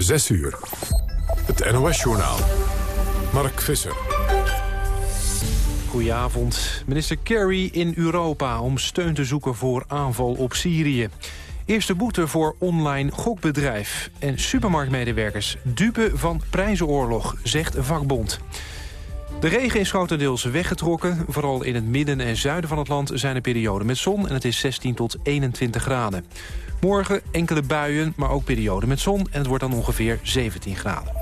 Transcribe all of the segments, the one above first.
6 uur. Het NOS-journaal. Mark Visser. Goedenavond. Minister Kerry in Europa om steun te zoeken voor aanval op Syrië. Eerste boete voor online gokbedrijf. En supermarktmedewerkers dupe van prijzenoorlog, zegt vakbond. De regen is grotendeels weggetrokken. Vooral in het midden en zuiden van het land zijn er perioden met zon... en het is 16 tot 21 graden. Morgen enkele buien, maar ook perioden met zon... en het wordt dan ongeveer 17 graden.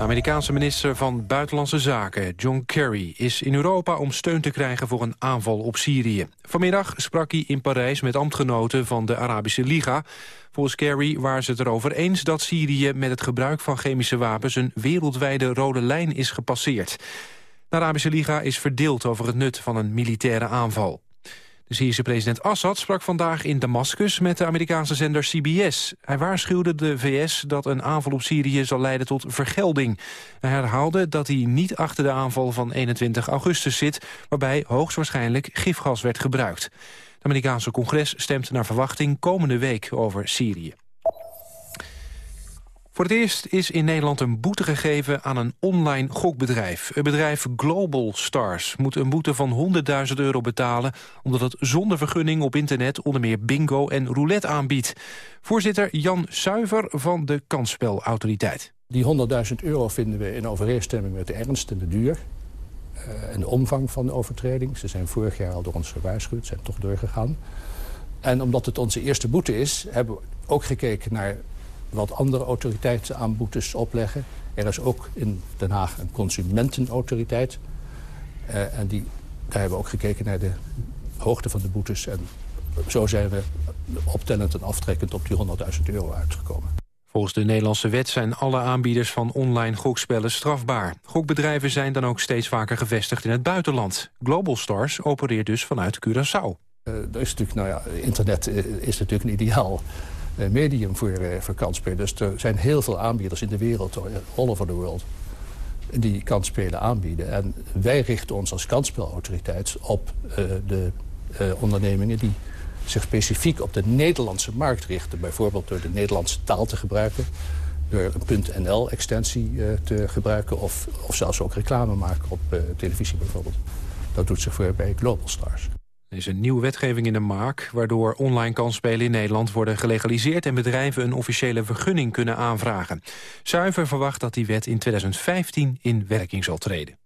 Amerikaanse minister van Buitenlandse Zaken, John Kerry... is in Europa om steun te krijgen voor een aanval op Syrië. Vanmiddag sprak hij in Parijs met ambtgenoten van de Arabische Liga. Volgens Kerry waren ze het erover eens dat Syrië... met het gebruik van chemische wapens een wereldwijde rode lijn is gepasseerd. De Arabische Liga is verdeeld over het nut van een militaire aanval. Syrische president Assad sprak vandaag in Damascus met de Amerikaanse zender CBS. Hij waarschuwde de VS dat een aanval op Syrië zal leiden tot vergelding. Hij herhaalde dat hij niet achter de aanval van 21 augustus zit... waarbij hoogstwaarschijnlijk gifgas werd gebruikt. Het Amerikaanse congres stemt naar verwachting komende week over Syrië. Voor het eerst is in Nederland een boete gegeven aan een online gokbedrijf. Het bedrijf Global Stars moet een boete van 100.000 euro betalen... omdat het zonder vergunning op internet onder meer bingo en roulette aanbiedt. Voorzitter Jan Suiver van de Kansspelautoriteit. Die 100.000 euro vinden we in overeenstemming met de ernst en de duur... Uh, en de omvang van de overtreding. Ze zijn vorig jaar al door ons gewaarschuwd, zijn toch doorgegaan. En omdat het onze eerste boete is, hebben we ook gekeken naar wat andere autoriteiten aan boetes opleggen. Er is ook in Den Haag een consumentenautoriteit. Uh, en die, daar hebben we ook gekeken naar de hoogte van de boetes. En zo zijn we optellend en aftrekkend op die 100.000 euro uitgekomen. Volgens de Nederlandse wet zijn alle aanbieders van online gokspellen strafbaar. Gokbedrijven zijn dan ook steeds vaker gevestigd in het buitenland. Global Stars opereert dus vanuit Curaçao. Uh, is natuurlijk, nou ja, internet is natuurlijk een ideaal eh, medium voor, uh, voor kansspelen. Dus er zijn heel veel aanbieders in de wereld, all over the world, die kansspelen aanbieden. En wij richten ons als kansspelautoriteit op de ondernemingen die zich specifiek op de Nederlandse markt richten. Bijvoorbeeld door de Nederlandse taal te gebruiken. Door een .nl-extensie te gebruiken. Of, of zelfs ook reclame maken op televisie bijvoorbeeld. Dat doet zich voor bij Global Stars. Er is een nieuwe wetgeving in de maak... waardoor online kansspelen in Nederland worden gelegaliseerd... en bedrijven een officiële vergunning kunnen aanvragen. Zuiver verwacht dat die wet in 2015 in werking zal treden.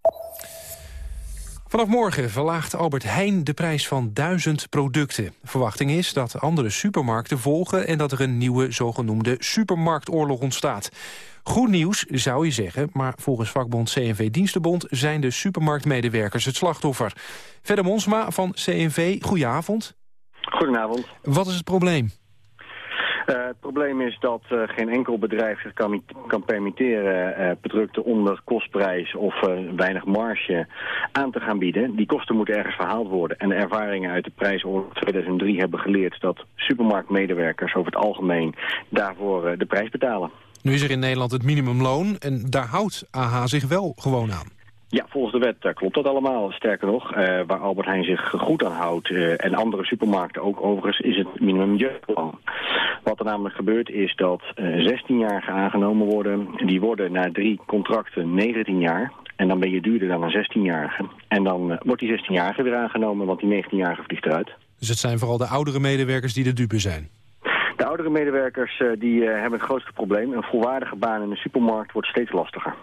Vanaf morgen verlaagt Albert Heijn de prijs van duizend producten. Verwachting is dat andere supermarkten volgen... en dat er een nieuwe zogenoemde supermarktoorlog ontstaat. Goed nieuws, zou je zeggen, maar volgens vakbond CNV Dienstenbond... zijn de supermarktmedewerkers het slachtoffer. Verder Monsma van CNV, goedenavond. Goedenavond. Wat is het probleem? Uh, het probleem is dat uh, geen enkel bedrijf zich kan, kan permitteren uh, producten onder kostprijs of weinig marge aan te gaan bieden. Die kosten moeten ergens verhaald worden. En de ervaringen uit de prijsoorlog 2003 hebben geleerd dat supermarktmedewerkers over het algemeen daarvoor de prijs betalen. Nu is er in Nederland het minimumloon en daar houdt AH zich wel gewoon aan. Ja, volgens de wet uh, klopt dat allemaal. Sterker nog, uh, waar Albert Heijn zich goed aan houdt... Uh, en andere supermarkten ook overigens, is het minimum jeugdplan. Wat er namelijk gebeurt is dat 16-jarigen aangenomen worden. Die worden na drie contracten 19 jaar. En dan ben je duurder dan een 16-jarige. En dan wordt die 16-jarige weer aangenomen, want die 19-jarige vliegt eruit. Dus het zijn vooral de oudere medewerkers die de dupe zijn? De oudere medewerkers die, hebben het grootste probleem. Een volwaardige baan in de supermarkt wordt steeds lastiger.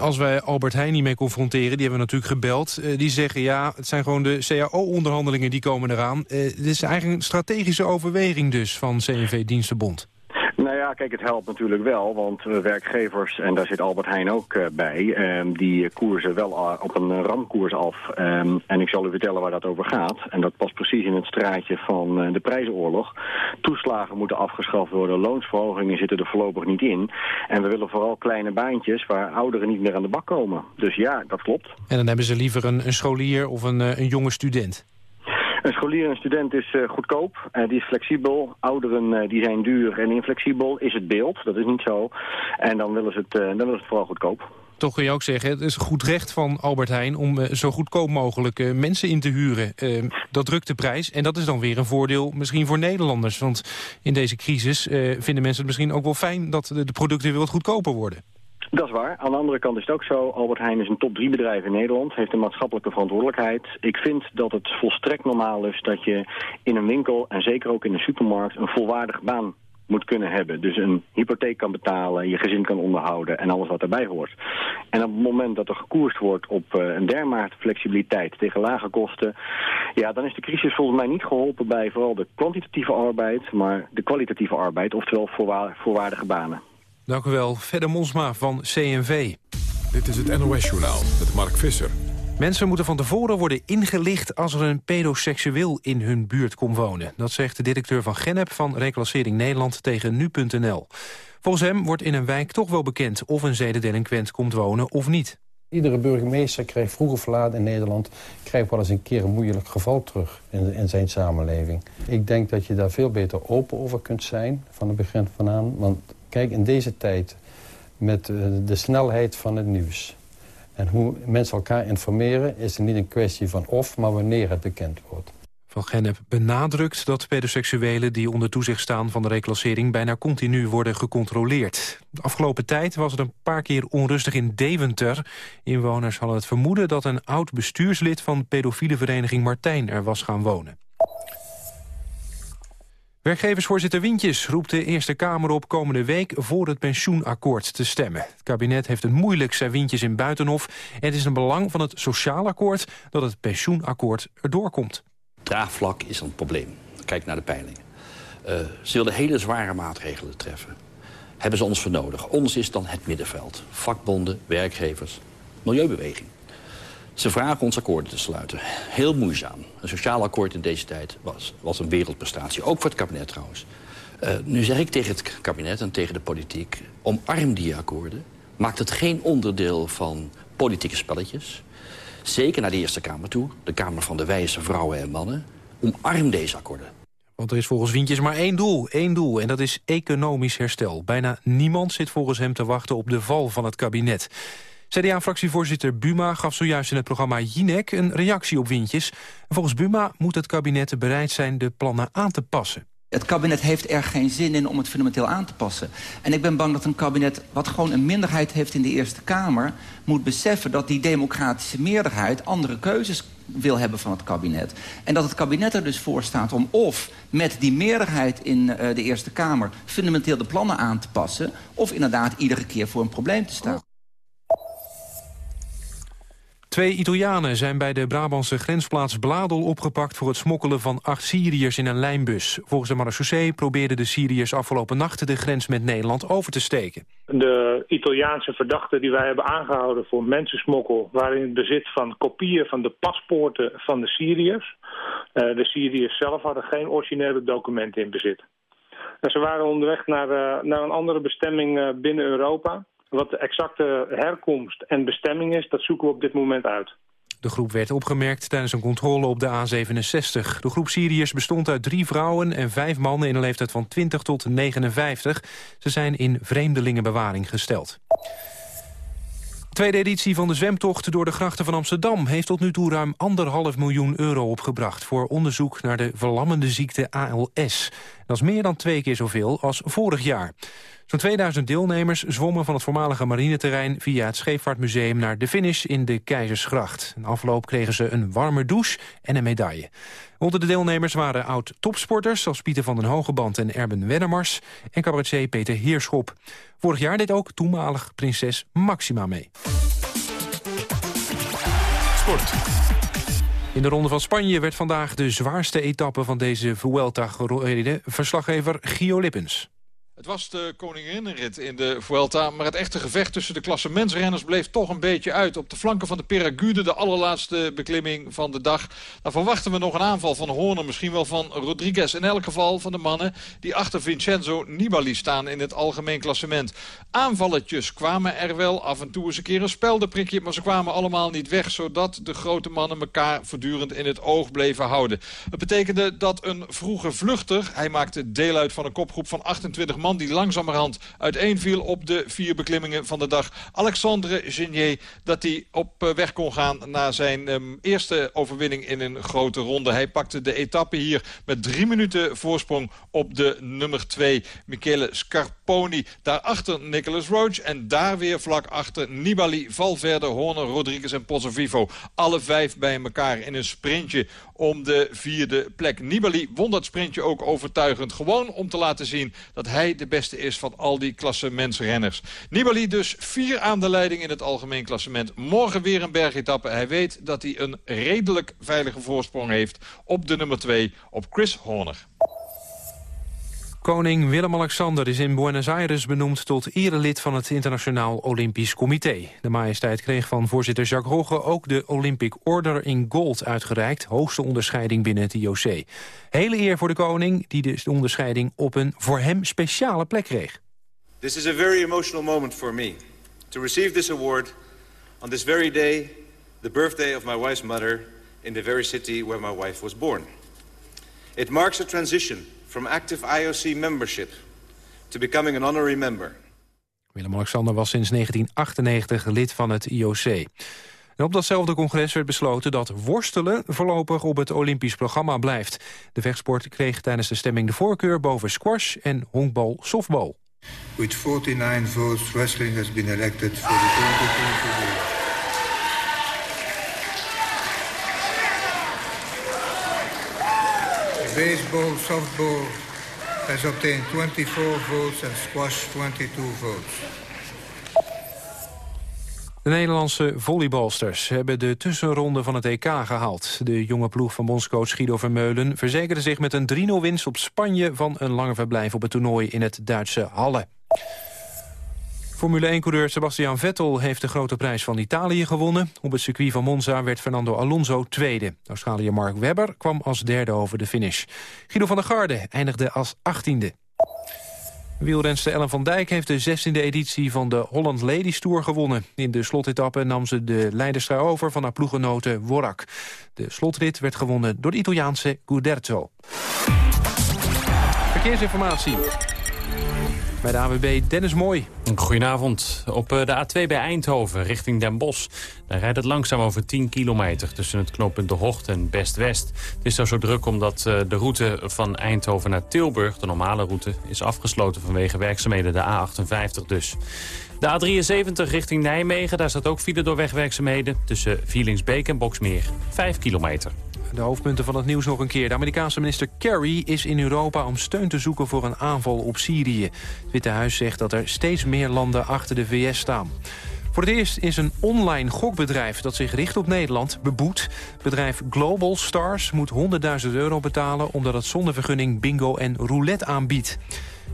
Als wij Albert Heijn niet mee confronteren, die hebben we natuurlijk gebeld. Uh, die zeggen ja, het zijn gewoon de CAO-onderhandelingen die komen eraan. Dit is eigenlijk een strategische overweging dus van CNV Dienstenbond. Ja, kijk, het helpt natuurlijk wel, want uh, werkgevers, en daar zit Albert Heijn ook uh, bij, um, die koersen wel op een ramkoers af. Um, en ik zal u vertellen waar dat over gaat. En dat past precies in het straatje van de prijzenoorlog. Toeslagen moeten afgeschaft worden, loonsverhogingen zitten er voorlopig niet in. En we willen vooral kleine baantjes waar ouderen niet meer aan de bak komen. Dus ja, dat klopt. En dan hebben ze liever een, een scholier of een, een jonge student? Een scholier en een student is uh, goedkoop, uh, die is flexibel. Ouderen uh, die zijn duur en inflexibel is het beeld, dat is niet zo. En dan willen ze het, dan het vooral goedkoop. Toch kun je ook zeggen, het is goed recht van Albert Heijn... om zo goedkoop mogelijk mensen in te huren. Dat drukt de prijs en dat is dan weer een voordeel misschien voor Nederlanders. Want in deze crisis vinden mensen het misschien ook wel fijn... dat de, de producten weer wat goedkoper worden. Dat is waar. Aan de andere kant is het ook zo. Albert Heijn is een top 3 bedrijf in Nederland. Heeft een maatschappelijke verantwoordelijkheid. Ik vind dat het volstrekt normaal is dat je in een winkel... en zeker ook in een supermarkt een volwaardige baan moet kunnen hebben. Dus een hypotheek kan betalen, je gezin kan onderhouden en alles wat daarbij hoort. En op het moment dat er gekoerst wordt op uh, een dermate flexibiliteit tegen lage kosten... ja, dan is de crisis volgens mij niet geholpen bij vooral de kwantitatieve arbeid... maar de kwalitatieve arbeid, oftewel voorwaardige banen. Dank u wel. Verder Monsma van CNV. Dit is het NOS-journaal met Mark Visser. Mensen moeten van tevoren worden ingelicht als er een pedoseksueel in hun buurt komt wonen. Dat zegt de directeur van Genep van Reclassering Nederland tegen nu.nl. Volgens hem wordt in een wijk toch wel bekend of een zedendelinquent komt wonen of niet. Iedere burgemeester krijgt vroeger verlaat in Nederland... krijgt wel eens een keer een moeilijk geval terug in, in, zijn samenleving. Ik denk dat je daar veel beter open over kunt zijn van het begin van aan. Want kijk, in deze tijd met eh, de snelheid van het nieuws... En hoe mensen elkaar informeren is het niet een kwestie van of, maar wanneer het bekend wordt. Van Gennep benadrukt dat pedoseksuelen die onder toezicht staan van de reclassering bijna continu worden gecontroleerd. De afgelopen tijd was het een paar keer onrustig in Deventer. Inwoners hadden het vermoeden dat een oud bestuurslid van pedofiele vereniging Martijn er was gaan wonen. Werkgeversvoorzitter Wintjes roept de Eerste Kamer op komende week voor het pensioenakkoord te stemmen. Het kabinet heeft het moeilijk, zei Wintjes in Buitenhof. En het is een belang van het sociaal akkoord dat het pensioenakkoord erdoor komt. Draagvlak is een probleem. Kijk naar de peilingen. Uh, ze willen hele zware maatregelen treffen. Hebben ze ons voor nodig. Ons is dan het middenveld. Vakbonden, werkgevers, milieubeweging. Ze vragen ons akkoorden te sluiten. Heel moeizaam. Een sociaal akkoord in deze tijd was, was een wereldprestatie. Ook voor het kabinet trouwens. Uh, nu zeg ik tegen het kabinet en tegen de politiek... omarm die akkoorden. Maak het geen onderdeel van politieke spelletjes. Zeker naar de Eerste Kamer toe. De Kamer van de wijze vrouwen en mannen. Omarm deze akkoorden. Want er is volgens Wientjes maar één doel, één doel, en dat is economisch herstel. Bijna niemand zit volgens hem te wachten op de val van het kabinet. CDA-fractievoorzitter Buma gaf zojuist in het programma Jinek een reactie op Wintjes. Volgens Buma moet het kabinet bereid zijn de plannen aan te passen. Het kabinet heeft er geen zin in om het fundamenteel aan te passen. En ik ben bang dat een kabinet wat gewoon een minderheid heeft in de Eerste Kamer... moet beseffen dat die democratische meerderheid andere keuzes wil hebben van het kabinet. En dat het kabinet er dus voor staat om of met die meerderheid in uh, de Eerste Kamer... fundamenteel de plannen aan te passen... of inderdaad iedere keer voor een probleem te staan. Twee Italianen zijn bij de Brabantse grensplaats Bladel opgepakt... voor het smokkelen van acht Syriërs in een lijnbus. Volgens de marechaussee probeerden de Syriërs afgelopen nacht... de grens met Nederland over te steken. De Italiaanse verdachten die wij hebben aangehouden voor mensensmokkel... waren in het bezit van kopieën van de paspoorten van de Syriërs. Uh, de Syriërs zelf hadden geen originele documenten in bezit. En ze waren onderweg naar, naar een andere bestemming uh, binnen Europa... Wat de exacte herkomst en bestemming is, dat zoeken we op dit moment uit. De groep werd opgemerkt tijdens een controle op de A67. De groep Syriërs bestond uit drie vrouwen en vijf mannen in een leeftijd van 20 tot 59. Ze zijn in vreemdelingenbewaring gesteld. De tweede editie van de zwemtocht door de grachten van Amsterdam... heeft tot nu toe ruim anderhalf miljoen euro opgebracht... voor onderzoek naar de verlammende ziekte ALS. Dat is meer dan twee keer zoveel als vorig jaar. Zo'n 2000 deelnemers zwommen van het voormalige marineterrein... via het Scheepvaartmuseum naar de finish in de Keizersgracht. In afloop kregen ze een warme douche en een medaille. Onder de deelnemers waren oud-topsporters... zoals Pieter van den Hogeband en Erben Wennemars... en cabaretier Peter Heerschop. Vorig jaar deed ook toenmalig prinses Maxima mee. Sport. In de Ronde van Spanje werd vandaag de zwaarste etappe van deze Vuelta gereden. Verslaggever Gio Lippens. Het was de koninginnenrit in de Vuelta, maar het echte gevecht tussen de klassementsrenners bleef toch een beetje uit. Op de flanken van de Peragude, de allerlaatste beklimming van de dag. Dan verwachten we nog een aanval van Horner, misschien wel van Rodriguez. In elk geval van de mannen die achter Vincenzo Nibali staan in het algemeen klassement. Aanvalletjes kwamen er wel, af en toe eens een keer een speldenprikje, maar ze kwamen allemaal niet weg, zodat de grote mannen elkaar voortdurend in het oog bleven houden. Het betekende dat een vroege vluchter, hij maakte deel uit van een kopgroep van 28 man, die langzamerhand uiteenviel op de vier beklimmingen van de dag. Alexandre Genier, dat hij op eh, weg kon gaan na zijn um, eerste overwinning in een grote ronde. Hij pakte de etappe hier met drie minuten voorsprong op de nummer 2, Michele Scarponi. Daarachter Nicolas Roach en daar weer vlak achter Nibali, Valverde, Horner, Rodriguez en Pozzovivo. Alle vijf bij elkaar in een sprintje om de vierde plek. Nibali won dat sprintje ook overtuigend. Gewoon om te laten zien dat hij de beste is van al die klassementsrenners. Nibali dus vier aan de leiding in het algemeen klassement. Morgen weer een bergetappe. Hij weet dat hij een redelijk veilige voorsprong heeft op de nummer 2 op Chris Horner. Koning Willem-Alexander is in Buenos Aires benoemd tot erelid van het Internationaal Olympisch Comité. De majesteit kreeg van voorzitter Jacques Rogge ook de Olympic Order in Gold uitgereikt, hoogste onderscheiding binnen het IOC. Hele eer voor de koning, die de onderscheiding op een voor hem speciale plek kreeg. This is a very emotional moment for me. To receive this award on this very day, the birthday of my wife's mother in the very city where my wife was born. It marks a transition from active IOC membership to becoming an honorary member. Willem-Alexander was sinds 1998 lid van het IOC. En op datzelfde congres werd besloten dat worstelen voorlopig op het Olympisch programma blijft. De vechtsport kreeg tijdens de stemming de voorkeur boven squash en honkbal softbal. With 49 votes, wrestling has been elected for the 2020 Baseball, softball has obtained 24 votes and squash 22 votes. De Nederlandse volleybalsters hebben de tussenronde van het EK gehaald. De jonge ploeg van bondscoach Guido Vermeulen verzekerde zich met een 3-0 winst op Spanje... van een lange verblijf op het toernooi in het Duitse Halle. Formule 1-coureur Sebastian Vettel heeft de grote prijs van Italië gewonnen. Op het circuit van Monza werd Fernando Alonso tweede. Australiër Mark Webber kwam als derde over de finish. Guido van der Garde eindigde als achttiende. Wielrenster Ellen van Dijk heeft de 16e editie van de Holland Ladies Tour gewonnen. In de slotetappe nam ze de leiderstrui over van haar ploegenote Worak. De slotrit werd gewonnen door de Italiaanse Guderzo. Verkeersinformatie. Bij de AWB Dennis Mooi. Goedenavond. Op eh, de A2 bij Eindhoven richting Den Bosch. Daar rijdt het langzaam over 10 kilometer tussen het knooppunt De Hocht en Best-West. Het is daar zo druk omdat eh, de route van Eindhoven naar Tilburg, de normale route, is afgesloten vanwege werkzaamheden, de A58 dus. De A73 richting Nijmegen, daar staat ook file door wegwerkzaamheden tussen Vielingsbeek en Boksmeer. 5 kilometer. De hoofdpunten van het nieuws nog een keer. De Amerikaanse minister Kerry is in Europa om steun te zoeken voor een aanval op Syrië. Het Witte Huis zegt dat er steeds meer landen achter de VS staan. Voor het eerst is een online gokbedrijf dat zich richt op Nederland beboet. Bedrijf Global Stars moet 100.000 euro betalen... omdat het zonder vergunning bingo en roulette aanbiedt.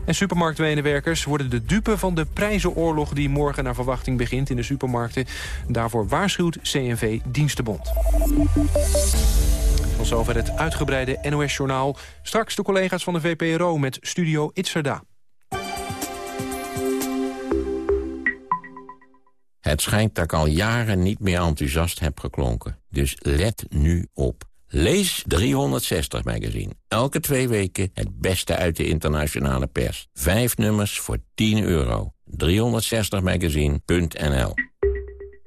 En supermarktmedewerkers worden de dupe van de prijzenoorlog... die morgen naar verwachting begint in de supermarkten. Daarvoor waarschuwt CNV Dienstenbond. Tot zover het uitgebreide NOS-journaal. Straks de collega's van de VPRO met Studio Itzerda. Het schijnt dat ik al jaren niet meer enthousiast heb geklonken. Dus let nu op. Lees 360 magazine. Elke twee weken het beste uit de internationale pers. Vijf nummers voor 10 euro. 360magazine.nl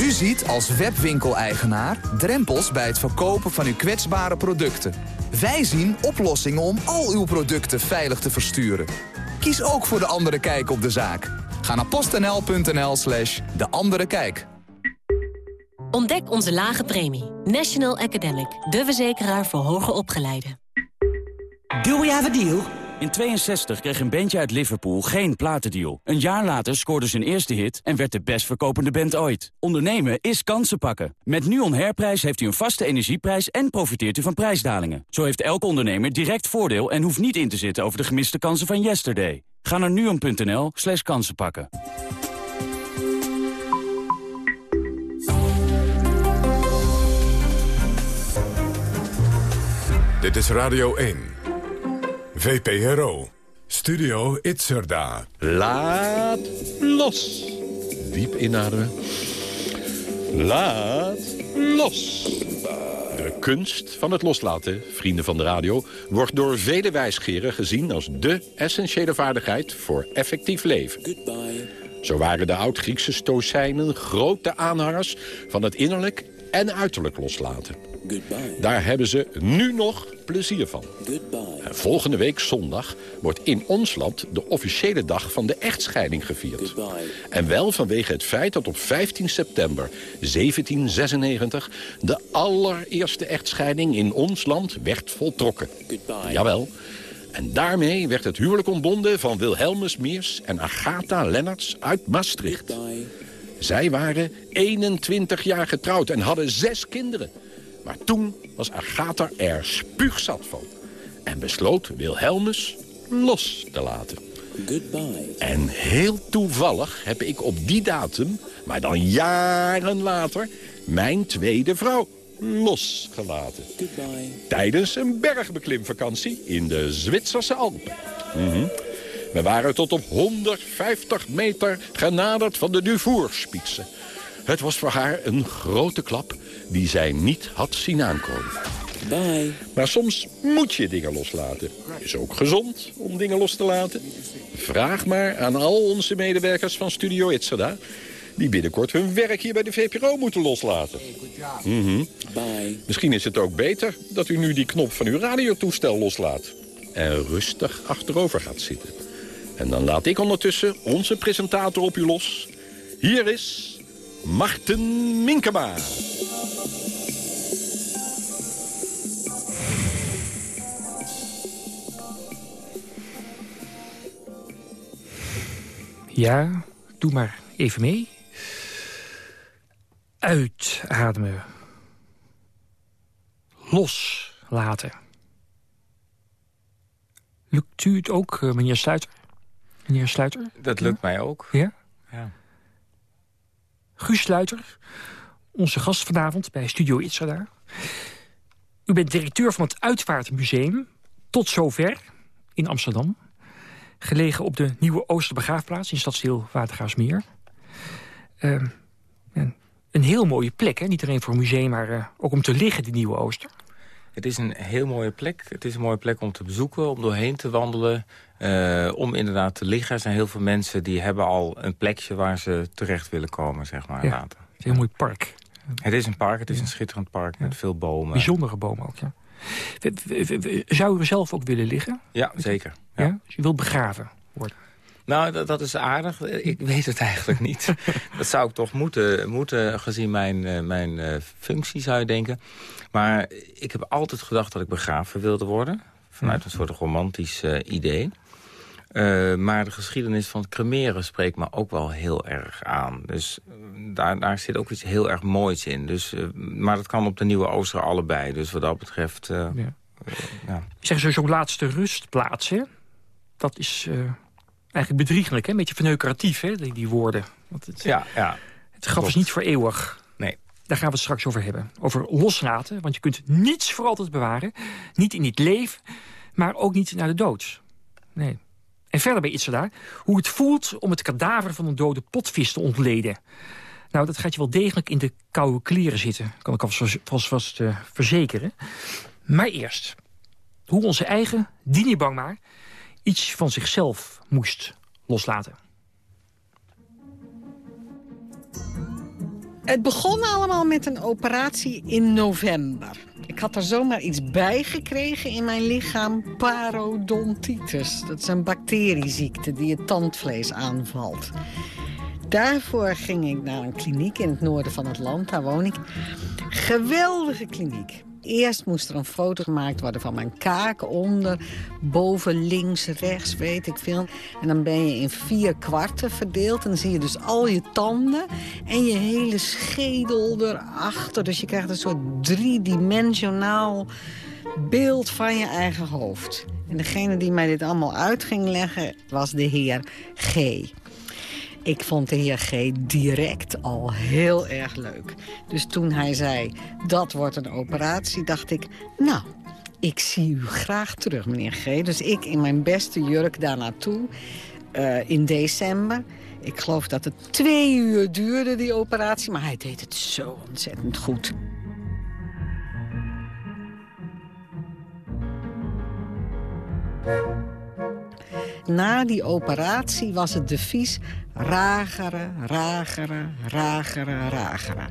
U ziet als webwinkeleigenaar drempels bij het verkopen van uw kwetsbare producten. Wij zien oplossingen om al uw producten veilig te versturen. Kies ook voor de andere kijk op de zaak. Ga naar postnl.nl slash de andere kijk. Ontdek onze lage premie. National Academic, de verzekeraar voor hoger opgeleiden. Do we have a deal? In 62 kreeg een bandje uit Liverpool geen platendeal. Een jaar later scoorde zijn eerste hit en werd de best verkopende band ooit. Ondernemen is kansen pakken. Met NUON Herprijs heeft u een vaste energieprijs en profiteert u van prijsdalingen. Zo heeft elke ondernemer direct voordeel en hoeft niet in te zitten over de gemiste kansen van yesterday. Ga naar nuon.nl slash kansenpakken. Dit is Radio 1. VPRO. Studio Itzerda. Laat los. Diep inademen. Laat los. De kunst van het loslaten, vrienden van de radio... wordt door vele wijsgeren gezien als de essentiële vaardigheid... voor effectief leven. Zo waren de oud-Griekse stoïcijnen grote aanhangers... van het innerlijk en uiterlijk loslaten. Daar hebben ze nu nog plezier van. En volgende week zondag wordt in ons land de officiële dag van de echtscheiding gevierd. En wel vanwege het feit dat op 15 september 1796 de allereerste echtscheiding in ons land werd voltrokken. Jawel. En daarmee werd het huwelijk ontbonden van Wilhelmus Meers en Agatha Lennarts uit Maastricht. Zij waren 21 jaar getrouwd en hadden zes kinderen. Maar toen was Agatha er spuugzat van. En besloot Wilhelmus los te laten. Goodbye. En heel toevallig heb ik op die datum, maar dan jaren later... mijn tweede vrouw losgelaten. Goodbye. Tijdens een bergbeklimvakantie in de Zwitserse Alpen. Mhm. We waren tot op 150 meter genaderd van de Dufourspitsen. Het was voor haar een grote klap die zij niet had zien aankomen. Bye. Maar soms moet je dingen loslaten. Is ook gezond om dingen los te laten. Vraag maar aan al onze medewerkers van Studio Itzerda... die binnenkort hun werk hier bij de VPRO moeten loslaten. Mhm. Bye. Misschien is het ook beter dat u nu die knop van uw radiotoestel loslaat. En rustig achterover gaat zitten. En dan laat ik ondertussen onze presentator op u los. Hier is Marten Minkema. Ja, doe maar even mee. Uitademen. Loslaten. Lukt u het ook, eh, meneer Sluiter? Meneer Sluiter? Dat lukt mij ook. Ja? Ja. Guus Sluiter, onze gast vanavond bij Studio Itzada. U bent directeur van het Uitvaartmuseum, tot zover, in Amsterdam. Gelegen op de Nieuwe Oosterbegraafplaats in stadsdeel Watergaasmeer. Uh, een heel mooie plek, hè? niet alleen voor een museum, maar uh, ook om te liggen, die Nieuwe Ooster. Het is een heel mooie plek. Het is een mooie plek om te bezoeken, om doorheen te wandelen. Uh, om inderdaad te liggen. Er zijn heel veel mensen die hebben al een plekje waar ze terecht willen komen, zeg maar, ja, later. Het is een heel mooi park. Het is een park, het is een schitterend park met veel bomen. Bijzondere bomen ook, ja. Zou u er zelf ook willen liggen? Ja, zeker. Ja. ja? Dus u wilt begraven worden? Nou, dat, dat, is aardig. Ik weet het eigenlijk niet. dat zou ik toch moeten, moeten gezien mijn, mijn functie, zou je denken. Maar ik heb altijd gedacht dat ik begraven wilde worden. Vanuit een soort romantisch uh, idee. Uh, maar de geschiedenis van het cremeren spreekt me ook wel heel erg aan. Dus daar, daar zit ook iets heel erg moois in. Dus, uh, maar dat kan op de Nieuwe Ooster allebei. Dus wat dat betreft... Ja. ja. Zeggen ze zo'n laatste rustplaats, hè? Dat is eigenlijk bedriegelijk, hè? Een beetje verneukeratief, hè? Die, die woorden. Want het, ja, ja. Het graf is niet voor eeuwig. Nee. Daar gaan we het straks over hebben. Over loslaten, want je kunt niets voor altijd bewaren. Niet in het leven, maar ook niet naar de dood. Nee. En verder bij Itzela, hoe het voelt om het kadaver van een dode potvis te ontleden. Nou, dat gaat je wel degelijk in de koude kleren zitten. Kan ik alvast vast, vast uh, verzekeren. Maar eerst, hoe onze eigen Dini Bangmaar iets van zichzelf moest loslaten. Het begon allemaal met een operatie in november. Ik had er zomaar iets bij gekregen in mijn lichaam. Parodontitis. Dat is een bacterieziekte die het tandvlees aanvalt. Daarvoor ging ik naar een kliniek in het noorden van het land. Daar woon ik. Geweldige kliniek. Eerst moest er een foto gemaakt worden van mijn kaak onder, boven, links, rechts, weet ik veel. En dan ben je in vier kwarten verdeeld. En dan zie je dus al je tanden en je hele schedel erachter. Dus je krijgt een soort driedimensionaal beeld van je eigen hoofd. En degene die mij dit allemaal uit ging leggen was de heer G. Ik vond de heer G direct al heel erg leuk. Dus toen hij zei, dat wordt een operatie, dacht ik... nou, ik zie u graag terug, meneer G. Dus ik in mijn beste jurk daar naartoe uh, in december. Ik geloof dat het twee uur duurde, die operatie. Maar hij deed het zo ontzettend goed. Na die operatie was het devies ragere, ragere, ragere, ragere.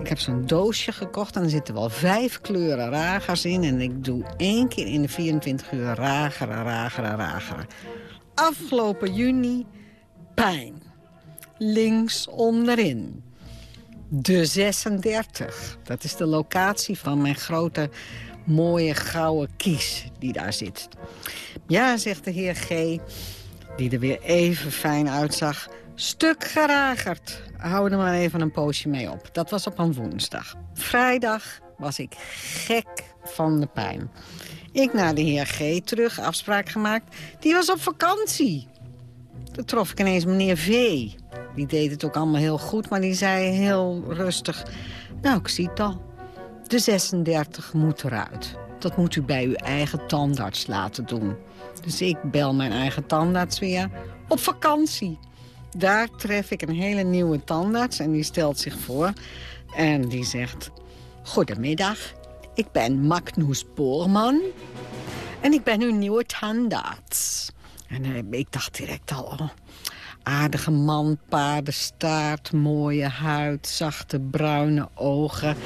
Ik heb zo'n doosje gekocht en er zitten wel vijf kleuren ragers in. En ik doe één keer in de 24 uur ragere, ragere, ragere. Afgelopen juni pijn. Links onderin. De 36. Dat is de locatie van mijn grote mooie gouden kies die daar zit. Ja, zegt de heer G, die er weer even fijn uitzag. Stuk geragerd. Hou er maar even een poosje mee op. Dat was op een woensdag. Vrijdag was ik gek van de pijn. Ik naar de heer G terug, afspraak gemaakt. Die was op vakantie. Toen trof ik ineens meneer V. Die deed het ook allemaal heel goed, maar die zei heel rustig... Nou, ik zie het al. De 36 moet eruit. Dat moet u bij uw eigen tandarts laten doen. Dus ik bel mijn eigen tandarts weer op vakantie. Daar tref ik een hele nieuwe tandarts en die stelt zich voor. En die zegt, goedemiddag, ik ben Magnus Boorman. En ik ben uw nieuwe tandarts. En uh, ik dacht direct al, oh, aardige man, paardenstaart, mooie huid, zachte bruine ogen.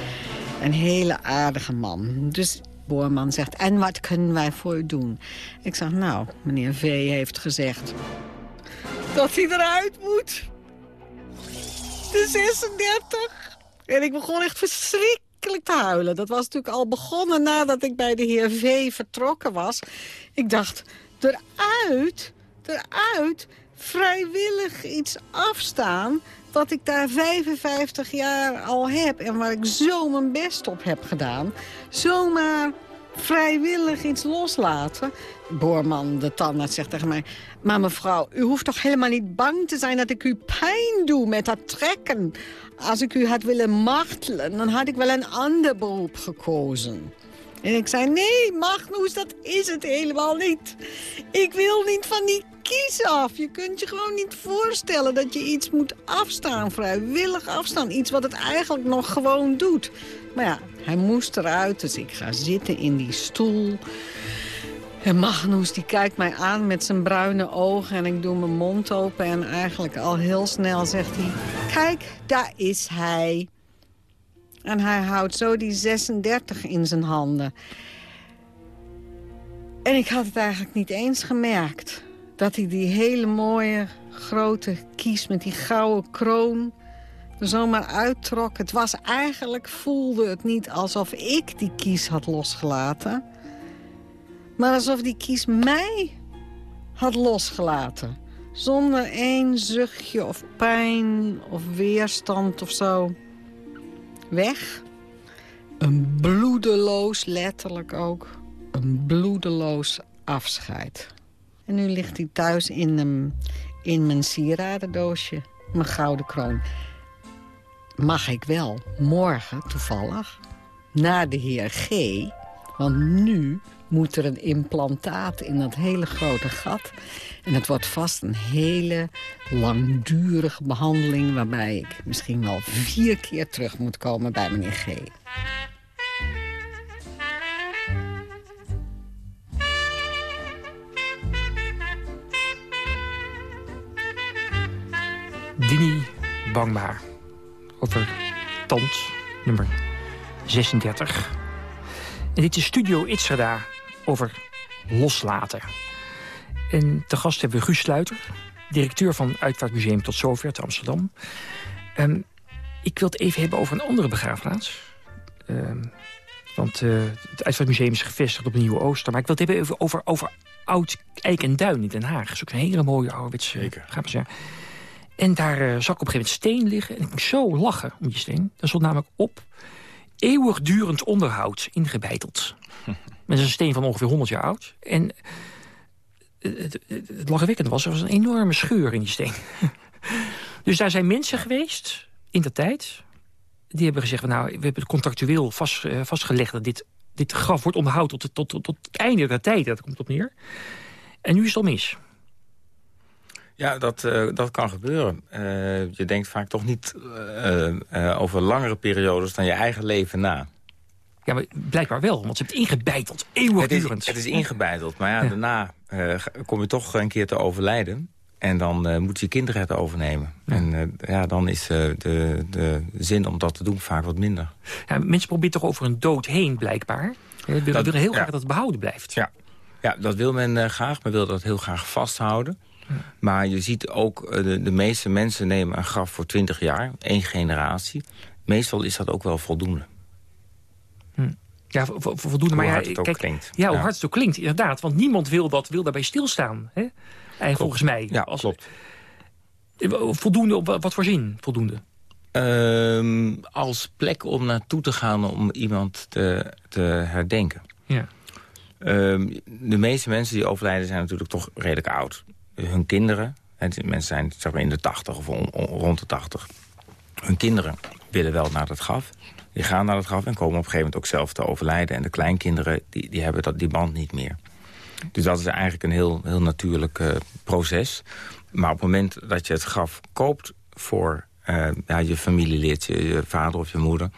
Een hele aardige man. Dus Boorman zegt, en wat kunnen wij voor u doen? Ik zeg, nou, meneer V heeft gezegd dat hij eruit moet. De 36. En ik begon echt verschrikkelijk te huilen. Dat was natuurlijk al begonnen nadat ik bij de heer V vertrokken was. Ik dacht, eruit, eruit, vrijwillig iets afstaan wat ik daar 55 jaar al heb en waar ik zo mijn best op heb gedaan. Zomaar vrijwillig iets loslaten. Boorman, de tandarts, zegt tegen mij... Maar mevrouw, u hoeft toch helemaal niet bang te zijn dat ik u pijn doe met dat trekken. Als ik u had willen martelen, dan had ik wel een ander beroep gekozen. En ik zei, nee, Magnus, dat is het helemaal niet. Ik wil niet van die kies af. Je kunt je gewoon niet voorstellen dat je iets moet afstaan, vrijwillig afstaan. Iets wat het eigenlijk nog gewoon doet. Maar ja, hij moest eruit, dus ik ga zitten in die stoel. En Magnus die kijkt mij aan met zijn bruine ogen en ik doe mijn mond open. En eigenlijk al heel snel zegt hij, kijk, daar is hij. En hij houdt zo die 36 in zijn handen. En ik had het eigenlijk niet eens gemerkt. Dat hij die hele mooie grote kies met die gouden kroon er zomaar uittrok. Het was eigenlijk, voelde het niet alsof ik die kies had losgelaten. Maar alsof die kies mij had losgelaten. Zonder één zuchtje of pijn of weerstand of zo. Weg. Een bloedeloos, letterlijk ook, een bloedeloos afscheid. Nu ligt hij thuis in, um, in mijn sieradendoosje, mijn gouden kroon. Mag ik wel morgen toevallig naar de heer G... want nu moet er een implantaat in dat hele grote gat. En het wordt vast een hele langdurige behandeling... waarbij ik misschien wel vier keer terug moet komen bij meneer G. Dini Bangma over tand nummer 36. En dit is Studio Itzada over loslaten. En te gast hebben we Guus Sluiter, directeur van Uitvaartmuseum Tot Zover te Amsterdam. Um, ik wil het even hebben over een andere begraafplaats. Um, want uh, het Uitvaartmuseum is gevestigd op Nieuwe Ooster. Maar ik wil het hebben over, over Oud Eik en Duin in Den Haag. Dat is ook een hele mooie ouderwetse begraafplaats. En daar uh, zag ik op een gegeven moment steen liggen. En ik moest zo lachen om die steen. Daar stond namelijk op... eeuwigdurend onderhoud ingebeiteld. Met een steen van ongeveer 100 jaar oud. En het, het, het lachwekkende was, er was een enorme scheur in die steen. dus daar zijn mensen geweest, in de tijd... die hebben gezegd, nou, we hebben contractueel vast, uh, vastgelegd... dat dit, dit graf wordt onderhouden tot, tot, tot, tot het einde der tijd. Dat komt op neer. En nu is het al mis. Ja, dat, uh, dat kan gebeuren. Uh, je denkt vaak toch niet uh, over langere periodes dan je eigen leven na. Ja, maar blijkbaar wel, want ze hebben het ingebeiteld. Eeuwigdurend. Het is, het is ingebeiteld, maar ja, ja. daarna kom je toch een keer te overlijden. En dan moet je kinderen het overnemen. Ja. En ja, dan is de, de zin om dat te doen vaak wat minder. Ja, mensen proberen toch over een dood heen, blijkbaar. We willen heel graag dat het behouden blijft. Ja, ja dat wil men graag. Men wil dat heel graag vasthouden. Maar je ziet ook, de, de meeste mensen nemen een graf voor 20 jaar. één generatie. Meestal is dat ook wel voldoende. Hm. Ja, voldoende. Hoe maar hard ja, het ook kijk, klinkt. Ja, hoe Ja. hard het ook klinkt, inderdaad. Want niemand wil, dat, wil daarbij stilstaan. Hè? En volgens mij. Ja, als, klopt. Voldoende op wat voor zin? Voldoende? Ehm, als plek om naartoe te gaan om iemand te, te herdenken. Ja. Ehm, de meeste mensen die overlijden zijn natuurlijk toch redelijk oud. Hun kinderen, mensen zijn zeg maar in de 80 of on- on- rond de 80. Hun kinderen willen wel naar het graf. Die gaan naar het graf en komen op een gegeven moment ook zelf te overlijden. En de kleinkinderen die, die hebben dat, die band niet meer. Dus dat is eigenlijk een heel, heel natuurlijk eh, proces. Maar op het moment dat je het graf koopt voor eh, ja, je familielid, je vader of je moeder...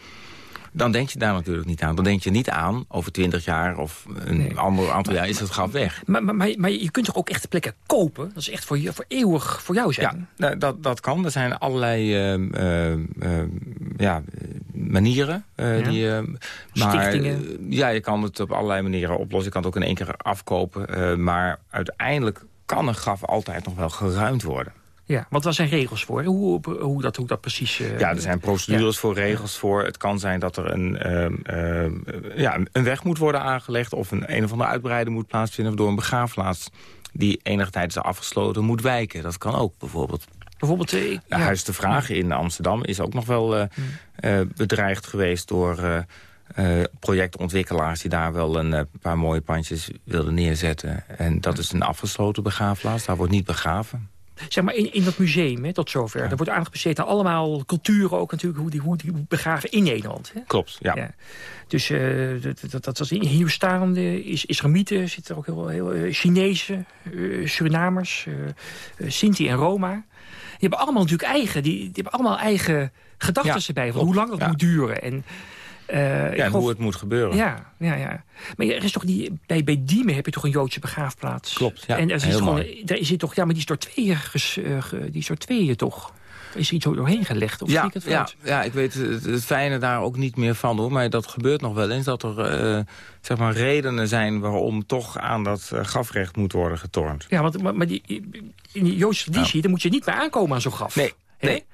dan denk je daar natuurlijk niet aan. Dan denk je niet aan, over twintig jaar of een ander aantal jaar is het graf weg. Maar, maar, maar, maar je kunt toch ook echt plekken kopen? Dat is echt voor, je, voor eeuwig voor jou zijn? Ja, nou, dat, dat kan. Er zijn allerlei ehm, ehm, ehm, ja, manieren. eh, Ja. die, Stichtingen. eh, ja, je kan het op allerlei manieren oplossen. Je kan het ook in één keer afkopen. eh, maar uiteindelijk kan een graf altijd nog wel geruimd worden. Ja, want waar zijn regels voor? Hoe, hoe, dat, hoe dat precies... eh, Ja, er zijn procedures ja. voor, regels voor. Het kan zijn dat er een, ehm, ehm, ja, een weg moet worden aangelegd... of een, een of andere uitbreiding moet plaatsvinden... door een begraafplaats die enige tijd is afgesloten moet wijken. Dat kan ook bijvoorbeeld. Bijvoorbeeld... eh, ik- Ja. Huis de Vraag in Amsterdam is ook nog wel eh, eh, bedreigd geweest... door eh, eh, projectontwikkelaars die daar wel een eh, paar mooie pandjes wilden neerzetten. En dat is een afgesloten begraafplaats. Daar wordt niet begraven. Zeg maar, in, in dat museum, hè, tot zover... er wordt aandacht besteed aan allemaal culturen ook natuurlijk... hoe die, hoe die begraven in Nederland. Hè? Klopt, ja. Ja. Dus eh, dat, dat, dat was in Hieuwstaande, is, Islamieten zitten er ook heel, heel eh, Chinezen, Surinamers, eh eh, Sinti en Roma. Die hebben allemaal natuurlijk eigen, die, die hebben allemaal eigen gedachten Ja, erbij. Van hoe lang dat Ja. moet duren. En, Ja, ik en geloof- hoe het moet gebeuren. Ja, ja, ja. Maar er is toch die, bij, bij Diemen heb je toch een Joodse begraafplaats? Klopt, ja, En er gewoon, daar is het toch, ja, maar die is door tweeën, ges, eh, die is door tweeën toch? Is er iets doorheen gelegd? Of Ja, ik het ja, ja, ik weet het, het fijne daar ook niet meer van hoor. Maar dat gebeurt nog wel eens. Dat er eh, zeg maar redenen zijn waarom toch aan dat eh, grafrecht moet worden getornd. Ja, want maar, maar die, in die Joodse traditie, dan moet je niet meer aankomen aan zo'n graf. Nee, nee,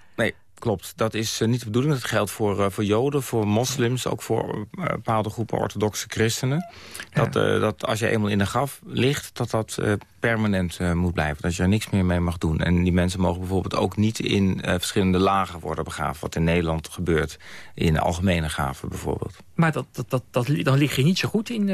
klopt. Dat is eh, niet de bedoeling. Dat geldt voor, eh, voor Joden, voor moslims, ook voor eh, bepaalde groepen orthodoxe christenen. Dat, dat als je eenmaal in een graf ligt, dat dat permanent moet blijven. Dat je er niks meer mee mag doen. En die mensen mogen bijvoorbeeld ook niet in verschillende lagen worden begraven. Wat in Nederland gebeurt. In algemene graven bijvoorbeeld. Maar dat, dat, dat, dat, dan lig je niet zo goed in,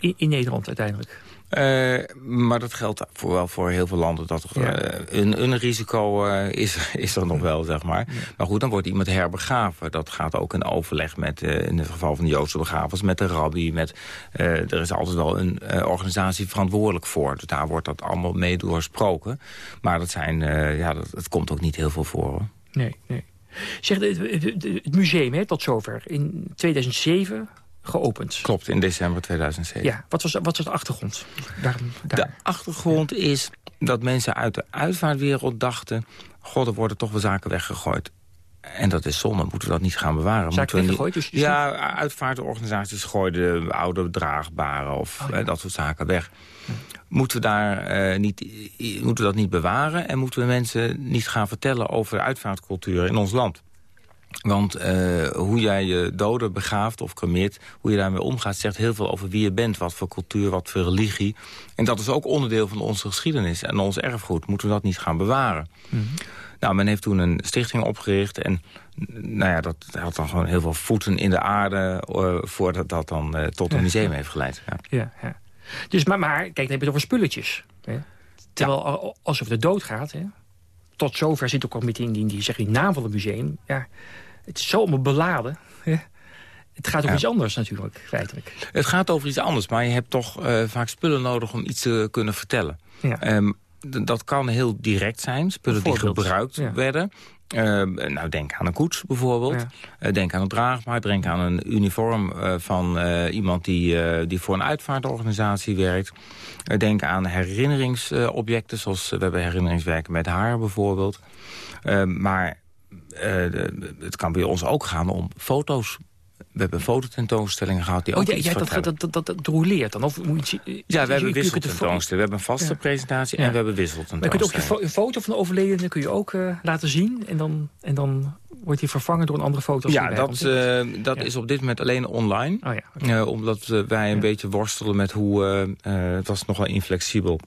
in, in Nederland uiteindelijk. Eh, maar dat geldt voor, wel voor heel veel landen. Dat er, Ja. eh, een, een risico eh, is, is er nog wel, zeg maar. Maar goed, dan wordt iemand herbegraven. Dat gaat ook in overleg met, in het geval van de Joodse begravers... met de rabbi. Met, er is altijd wel een organisatie verantwoordelijk voor. Dus daar wordt dat allemaal mee doorsproken. Maar dat zijn, ja, dat, komt ook niet heel veel voor, hoor. Nee, nee. Zeg, het- het museum, hè, tot zover, in 2007 geopend. Klopt, in december 2007. Ja, wat was, wat was de achtergrond? Daarom, daar. De achtergrond is dat mensen uit de uitvaartwereld dachten... god, er worden toch wel zaken weggegooid. En dat is zonde, moeten we dat niet gaan bewaren. Zaak moeten we weggegooid, dus- dus ja, uitvaartorganisaties gooien de oude draagbaren of Oh, dat soort zaken weg. Moeten we, daar, eh, niet, moeten we dat niet bewaren en moeten we mensen niet gaan vertellen over de uitvaartcultuur in ons land? Want eh, hoe jij je doden begraaft of cremeert, hoe je daarmee omgaat... zegt heel veel over wie je bent, wat voor cultuur, wat voor religie. En dat is ook onderdeel van onze geschiedenis en ons erfgoed. Moeten we dat niet gaan bewaren? Nou, men heeft toen een stichting opgericht. En nou ja, dat had dan gewoon heel veel voeten in de aarde... eh, voordat dat dan eh, tot een museum heeft geleid. Ja. Ja, ja. Dus, maar, maar kijk, dan heb je het over spulletjes. Hè? Terwijl a- als het over de dood gaat... Hè? tot zover zit ook al meteen die, die, zeg, die naam van het museum. Ja, het is zo allemaal beladen. Hè? Het gaat over Ja. iets anders natuurlijk, feitelijk. Het gaat over iets anders, maar je hebt toch eh, vaak spullen nodig... om iets te kunnen vertellen. Ja. Ehm, dat kan heel direct zijn, spullen die gebruikt ja. werden... Ehm, nou, denk aan een koets bijvoorbeeld. Ja. Eh, denk aan een draagbaar. Denk aan een uniform eh, van eh, iemand die, eh, die voor een uitvaartorganisatie werkt. Eh, denk aan herinneringsobjecten, zoals we hebben herinneringswerken met haar bijvoorbeeld. Ehm, maar het kan bij ons ook gaan om foto's. We hebben fototentoonstellingen gehad die Oh, ook ja, iets ja, dat, dat, dat, dat, dat roleert dan? Of moet je, Ja, we hebben wisseltentoonstellingen. We hebben een vaste Ja. presentatie Ja. en we hebben Maar je kunt ook je wisseltentoonstellingen. een foto van de overledene kun je ook eh, laten zien. En dan, en dan wordt die vervangen door een andere foto. Ja, dat, eh, dat is op dit moment alleen online. Oh ja, Eh, omdat eh, wij een beetje worstelen met hoe... eh, eh, het was nogal inflexibel.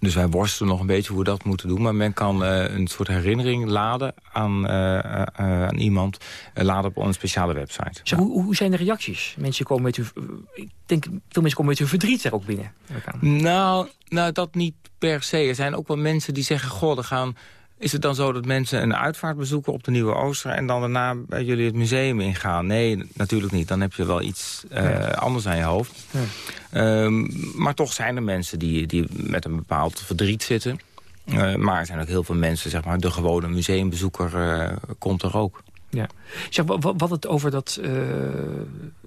Dus wij worstelen nog een beetje hoe we dat moeten doen. Maar men kan eh, een soort herinnering laden aan, eh, eh, aan iemand. laden op een speciale website. Zeg, hoe, hoe zijn de reacties? Mensen komen met hun... Ik denk, veel mensen komen met hun verdriet er ook binnen. Nou, nou, dat niet per se. Er zijn ook wel mensen die zeggen... Goh, er gaan, is het dan zo dat mensen een uitvaart bezoeken op de Nieuwe Ooster... en dan daarna bij jullie het museum ingaan? Nee, natuurlijk niet. Dan heb je wel iets eh, Ja. anders aan je hoofd. Ja. Ehm, maar toch zijn er mensen die, die met een bepaald verdriet zitten. Eh, maar er zijn ook heel veel mensen, zeg maar... de gewone museumbezoeker eh, komt er ook. Ja. Zeg, wat, wat het over dat...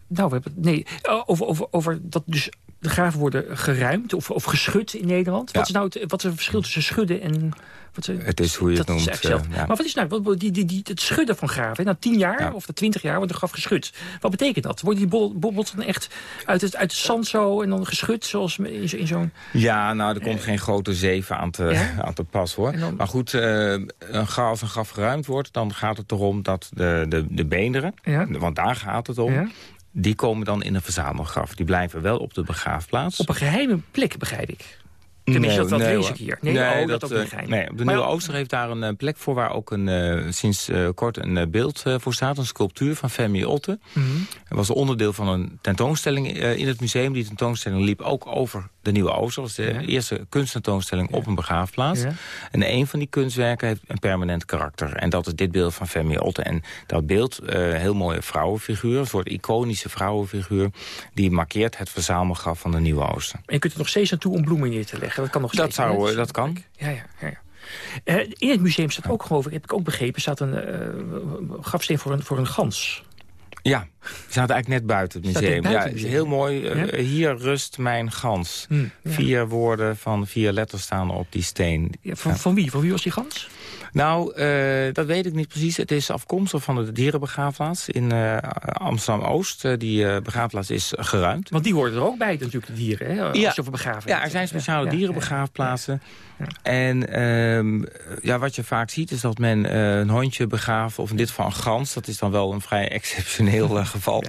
eh, nou, we hebben het... Nee, eh, over, over, over dat dus de graven worden geruimd of, of geschud in Nederland. Ja. Wat is nou het, wat is het verschil tussen schudden en... Wat, Het is hoe je het noemt. eh, ja. Maar wat is nou wat- die, die, die, het schudden van graven? Na tien jaar Ja. of na twintig jaar wordt de graf geschud. Wat betekent dat? Worden die bol- bobbels dan echt uit het, uit het zand zo en dan geschud? Zoals in, in zo'n... Ja, nou, er komt geen grote zeven aan te, aan te pas, hoor. Dan- Maar goed, eh, een graf, als een graf geruimd wordt... dan gaat het erom dat de, de, de beenderen, want daar gaat het om... Die komen dan in een verzamelgraf. Die blijven wel op de begraafplaats. Op een geheime plek, begrijp ik. Tenminste, dat, dat lees hoor. ik hier. Nee, oh, dat, ook eh, niet geheim. Nee, op de Nieuwe Ooster heeft daar een eh, plek voor... waar ook een, eh, sinds kort een beeld voor staat. Een sculptuur van Femi Otte. Het was onderdeel van een tentoonstelling in het museum. Die tentoonstelling liep ook over de Nieuwe Ooster. Dat was de Ja. eerste kunsttentoonstelling op een begraafplaats. En een van die kunstwerken heeft een permanent karakter. En dat is dit beeld van Femi Otte. En dat beeld, heel mooie vrouwenfiguur. Een soort iconische vrouwenfiguur. Die markeert het verzamelgraf van de Nieuwe Ooster. En je kunt er nog steeds naartoe om bloemen neer te leggen. Dat kan nog Dat, steeds. zou, hè? eh, dat kan. Ja, ja, ja. ja. Eh, in het museum staat ook, geloof ik, heb ik ook begrepen... staat een eh, grafsteen voor een, voor een gans. Ja, zaten eigenlijk net buiten het Staat museum. buiten het heel mooi. Ja? Hier rust mijn gans. Hm, ja. Vier woorden van vier letters staan op die steen. Ja, van, van wie? Van wie was die gans? Nou, eh, dat weet ik niet precies. Het is afkomstig van de dierenbegraafplaats in eh, Amsterdam-Oost. Eh, die begraafplaats is geruimd. Want die hoorden er ook bij, natuurlijk, de dieren. Hè, als Ja. je over begraven Ja, er zijn speciale Ja, ja, dierenbegraafplaatsen. En ehm, ja, wat je vaak ziet is dat men een hondje begraaft... of in dit geval een gans. Dat is dan wel een vrij exceptioneel geval.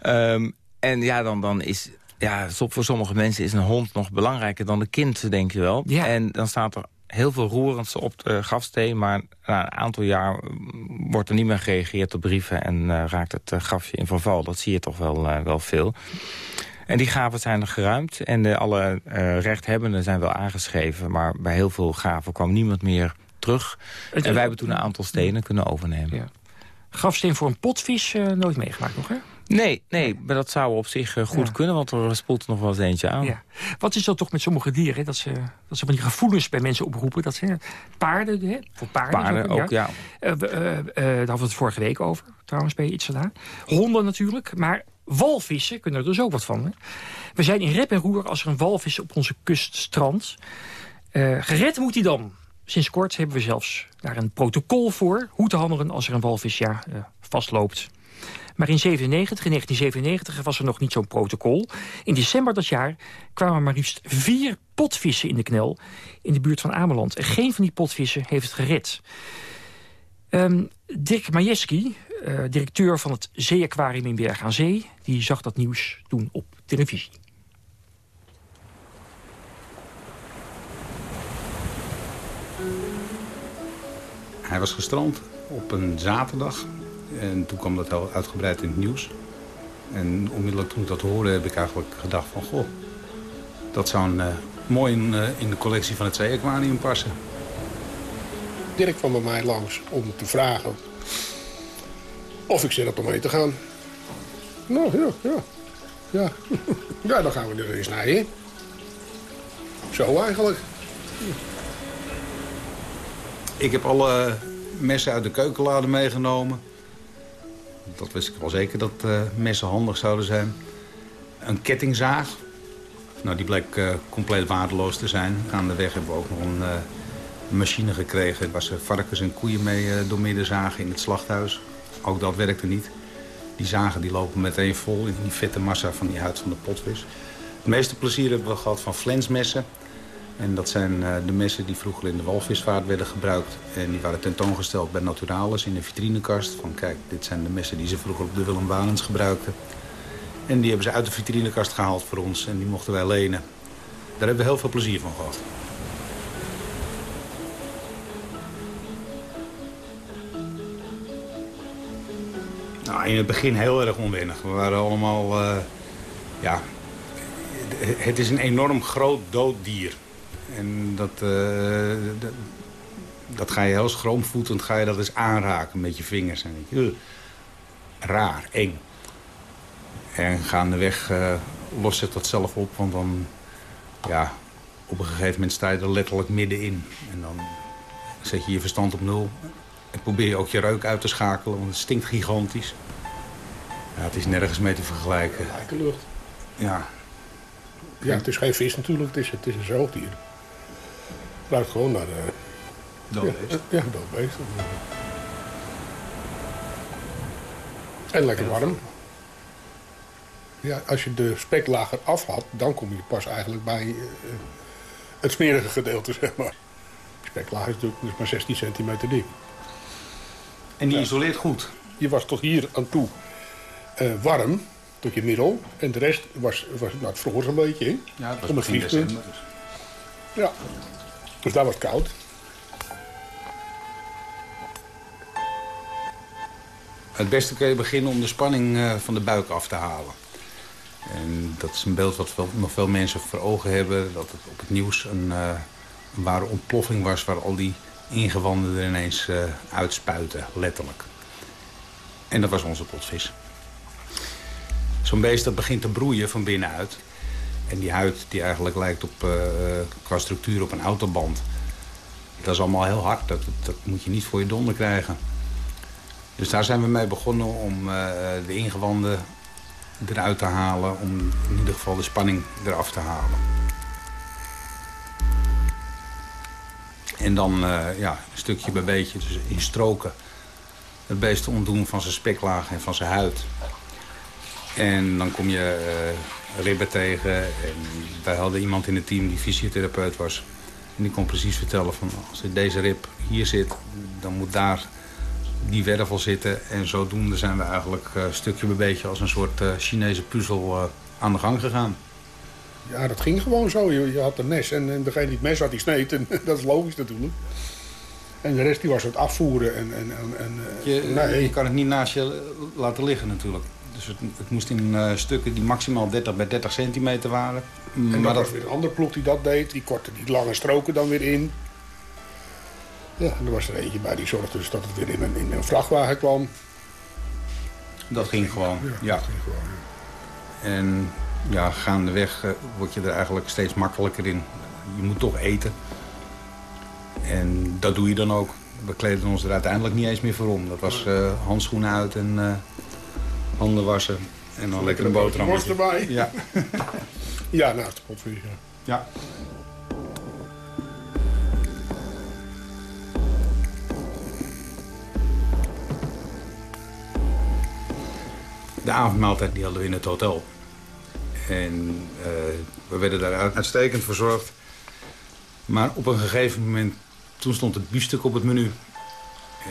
Ehm, en ja, dan, dan is... Ja, voor sommige mensen is een hond nog belangrijker dan een kind, denk je wel. Ja. En dan staat er heel veel roerends op de grafsteen... maar na een aantal jaar mm, wordt er niet meer gereageerd op brieven... en eh, raakt het eh, grafje in verval. Dat zie je toch wel, eh, wel veel. En die graven zijn er geruimd. En de, alle rechthebbenden zijn wel aangeschreven. Maar bij heel veel graven kwam niemand meer terug. En wij hebben toen een aantal stenen kunnen overnemen. Ja. Grafsteen voor een potvis nooit meegemaakt nog, hè? Nee, nee, maar dat zou op zich eh, goed Ja. kunnen. Want er spoelt nog wel eens eentje aan. Ja. Wat is dat toch met sommige dieren? Dat ze, dat ze van die gevoelens bij mensen oproepen. Dat ze, paarden, hè? voor paarden. Paarden ook, ja. Eh, eh, daar hadden we het vorige week over. Trouwens, ben je iets gedaan. Honden natuurlijk. Maar walvissen kunnen er dus ook wat van. Hè? We zijn in rep en roer als er een walvis op onze kust strandt. Eh, gered moet hij dan. sinds kort hebben we zelfs daar een protocol voor... hoe te handelen als er een walvis ja, vastloopt. Maar in, 97, in 1997 was er nog niet zo'n protocol. In december dat jaar kwamen maar liefst vier potvissen in de knel... in de buurt van Ameland. En geen van die potvissen heeft het gered. Um, Dick Majewski, uh, directeur van het Zeeaquarium in Berg aan Zee... die zag dat nieuws toen op televisie. Hij was gestrand op een zaterdag. En toen kwam dat heel uitgebreid in het nieuws. En onmiddellijk toen ik dat hoorde heb ik eigenlijk gedacht van... goh, dat zou een, uh, mooi in, uh, in, de collectie van het Zeeaquarium passen. Dirk kwam bij mij langs om te vragen of ik zin had om mee te gaan. Nou, ja, ja. Ja, ja dan gaan we er eens snijden. Zo eigenlijk. Ik heb alle messen uit de keukenlade meegenomen. Dat wist ik wel zeker dat uh, messen handig zouden zijn. Een kettingzaag. Nou, die bleek uh, compleet waardeloos te zijn. Gaandeweg hebben we ook nog een uh, machine gekregen... waar ze varkens en koeien mee doormidden zagen in het slachthuis. Ook dat werkte niet. Die zagen die lopen meteen vol in die vette massa van die huid van de potvis. Het meeste plezier hebben we gehad van flensmessen. En dat zijn uh, de messen die vroeger in de walvisvaart werden gebruikt. En die waren tentoongesteld bij Naturalis in de vitrinekast. Van kijk, dit zijn de messen die ze vroeger op de Willem Wanens gebruikten. En die hebben ze uit de vitrinekast gehaald voor ons. En die mochten wij lenen. Daar hebben we heel veel plezier van gehad. Nou, in het begin heel erg onwennig. We waren allemaal... Uh, ja, het is een enorm groot dood dier. En dat, uh, dat, dat, ga je heel schroomvoetend ga je dat eens aanraken met je vingers. En je, raar, eng. En gaandeweg uh, lost zich dat zelf op, want dan... Ja, op een gegeven moment sta je er letterlijk middenin. En dan zet je je verstand op nul. En probeer je ook je reuk uit te schakelen, want het stinkt gigantisch. Ja, het is nergens mee te vergelijken. Lijke lucht. Ja. Ja, het is geen vis natuurlijk, het is, het is een zoogdier. Ruikt gewoon naar de... Doodbeest. Ja, doodbeest. En lekker warm. Ja, als je de speklager af had, dan kom je pas eigenlijk bij uh, het smerige gedeelte, zeg maar. De speklager is natuurlijk dus maar 16 centimeter dik. En die ja. isoleert goed? Je was tot hier aan toe uh, warm, tot je middel. En de rest was, was nou, het zo'n beetje, hè? Ja, het was begin december. Dus. Ja, dus daar was koud. Het beste kun je beginnen om de spanning uh, van de buik af te halen. En dat is een beeld wat veel, nog veel mensen voor ogen hebben. Dat het op het nieuws een, een ware ontploffing was... waar al die ingewanden er ineens uh, uitspuiten, letterlijk. En dat was onze potvis. Zo'n beest dat begint te broeien van binnenuit. En die huid die eigenlijk lijkt op, uh, qua structuur op een autoband. Dat is allemaal heel hard. Dat, moet je niet voor je donder krijgen. Dus daar zijn we mee begonnen om uh, de ingewanden eruit te halen. Om in ieder geval de spanning eraf te halen. En dan ja, stukje bij beetje, dus in stroken... het beest ontdoen van zijn speklaag en van zijn huid. En dan kom je uh, ribben tegen. En wij hadden iemand in het team die fysiotherapeut was. En die kon precies vertellen van als deze rib hier zit, dan moet daar die wervel zitten. En zodoende zijn we eigenlijk uh, stukje bij beetje als een soort uh, Chinese puzzel aan de gang gegaan. Ja, dat ging gewoon zo. Je, je had een mes en, en degene die het mes had, die sneed. En dat is logisch natuurlijk. En de rest die was het afvoeren. En, en, en, je, nee. je kan het niet naast je laten liggen natuurlijk. Dus het, het moest in uh, stukken die maximaal 30 bij 30 centimeter waren. En maar dat was weer een andere ploeg die dat deed. Die kortte die lange stroken dan weer in. Ja, en er was er eentje bij die zorgde dus dat het weer in een, in een vrachtwagen kwam. Dat ging gewoon, ja. ja. Dat ging gewoon, ja. En ja, gaandeweg uh, word je er eigenlijk steeds makkelijker in. Je moet toch eten. En dat doe je dan ook. We kleden ons er uiteindelijk niet eens meer voor om. Dat was uh, handschoenen uit en uh, handen wassen en dan lekker een boterham. Erbij. Ja. ja, naast de potvies, ja. ja. De avondmaaltijd die hadden we in het hotel. En eh, we werden daar uitstekend verzorgd. Maar op een gegeven moment, toen stond het biefstuk op het menu.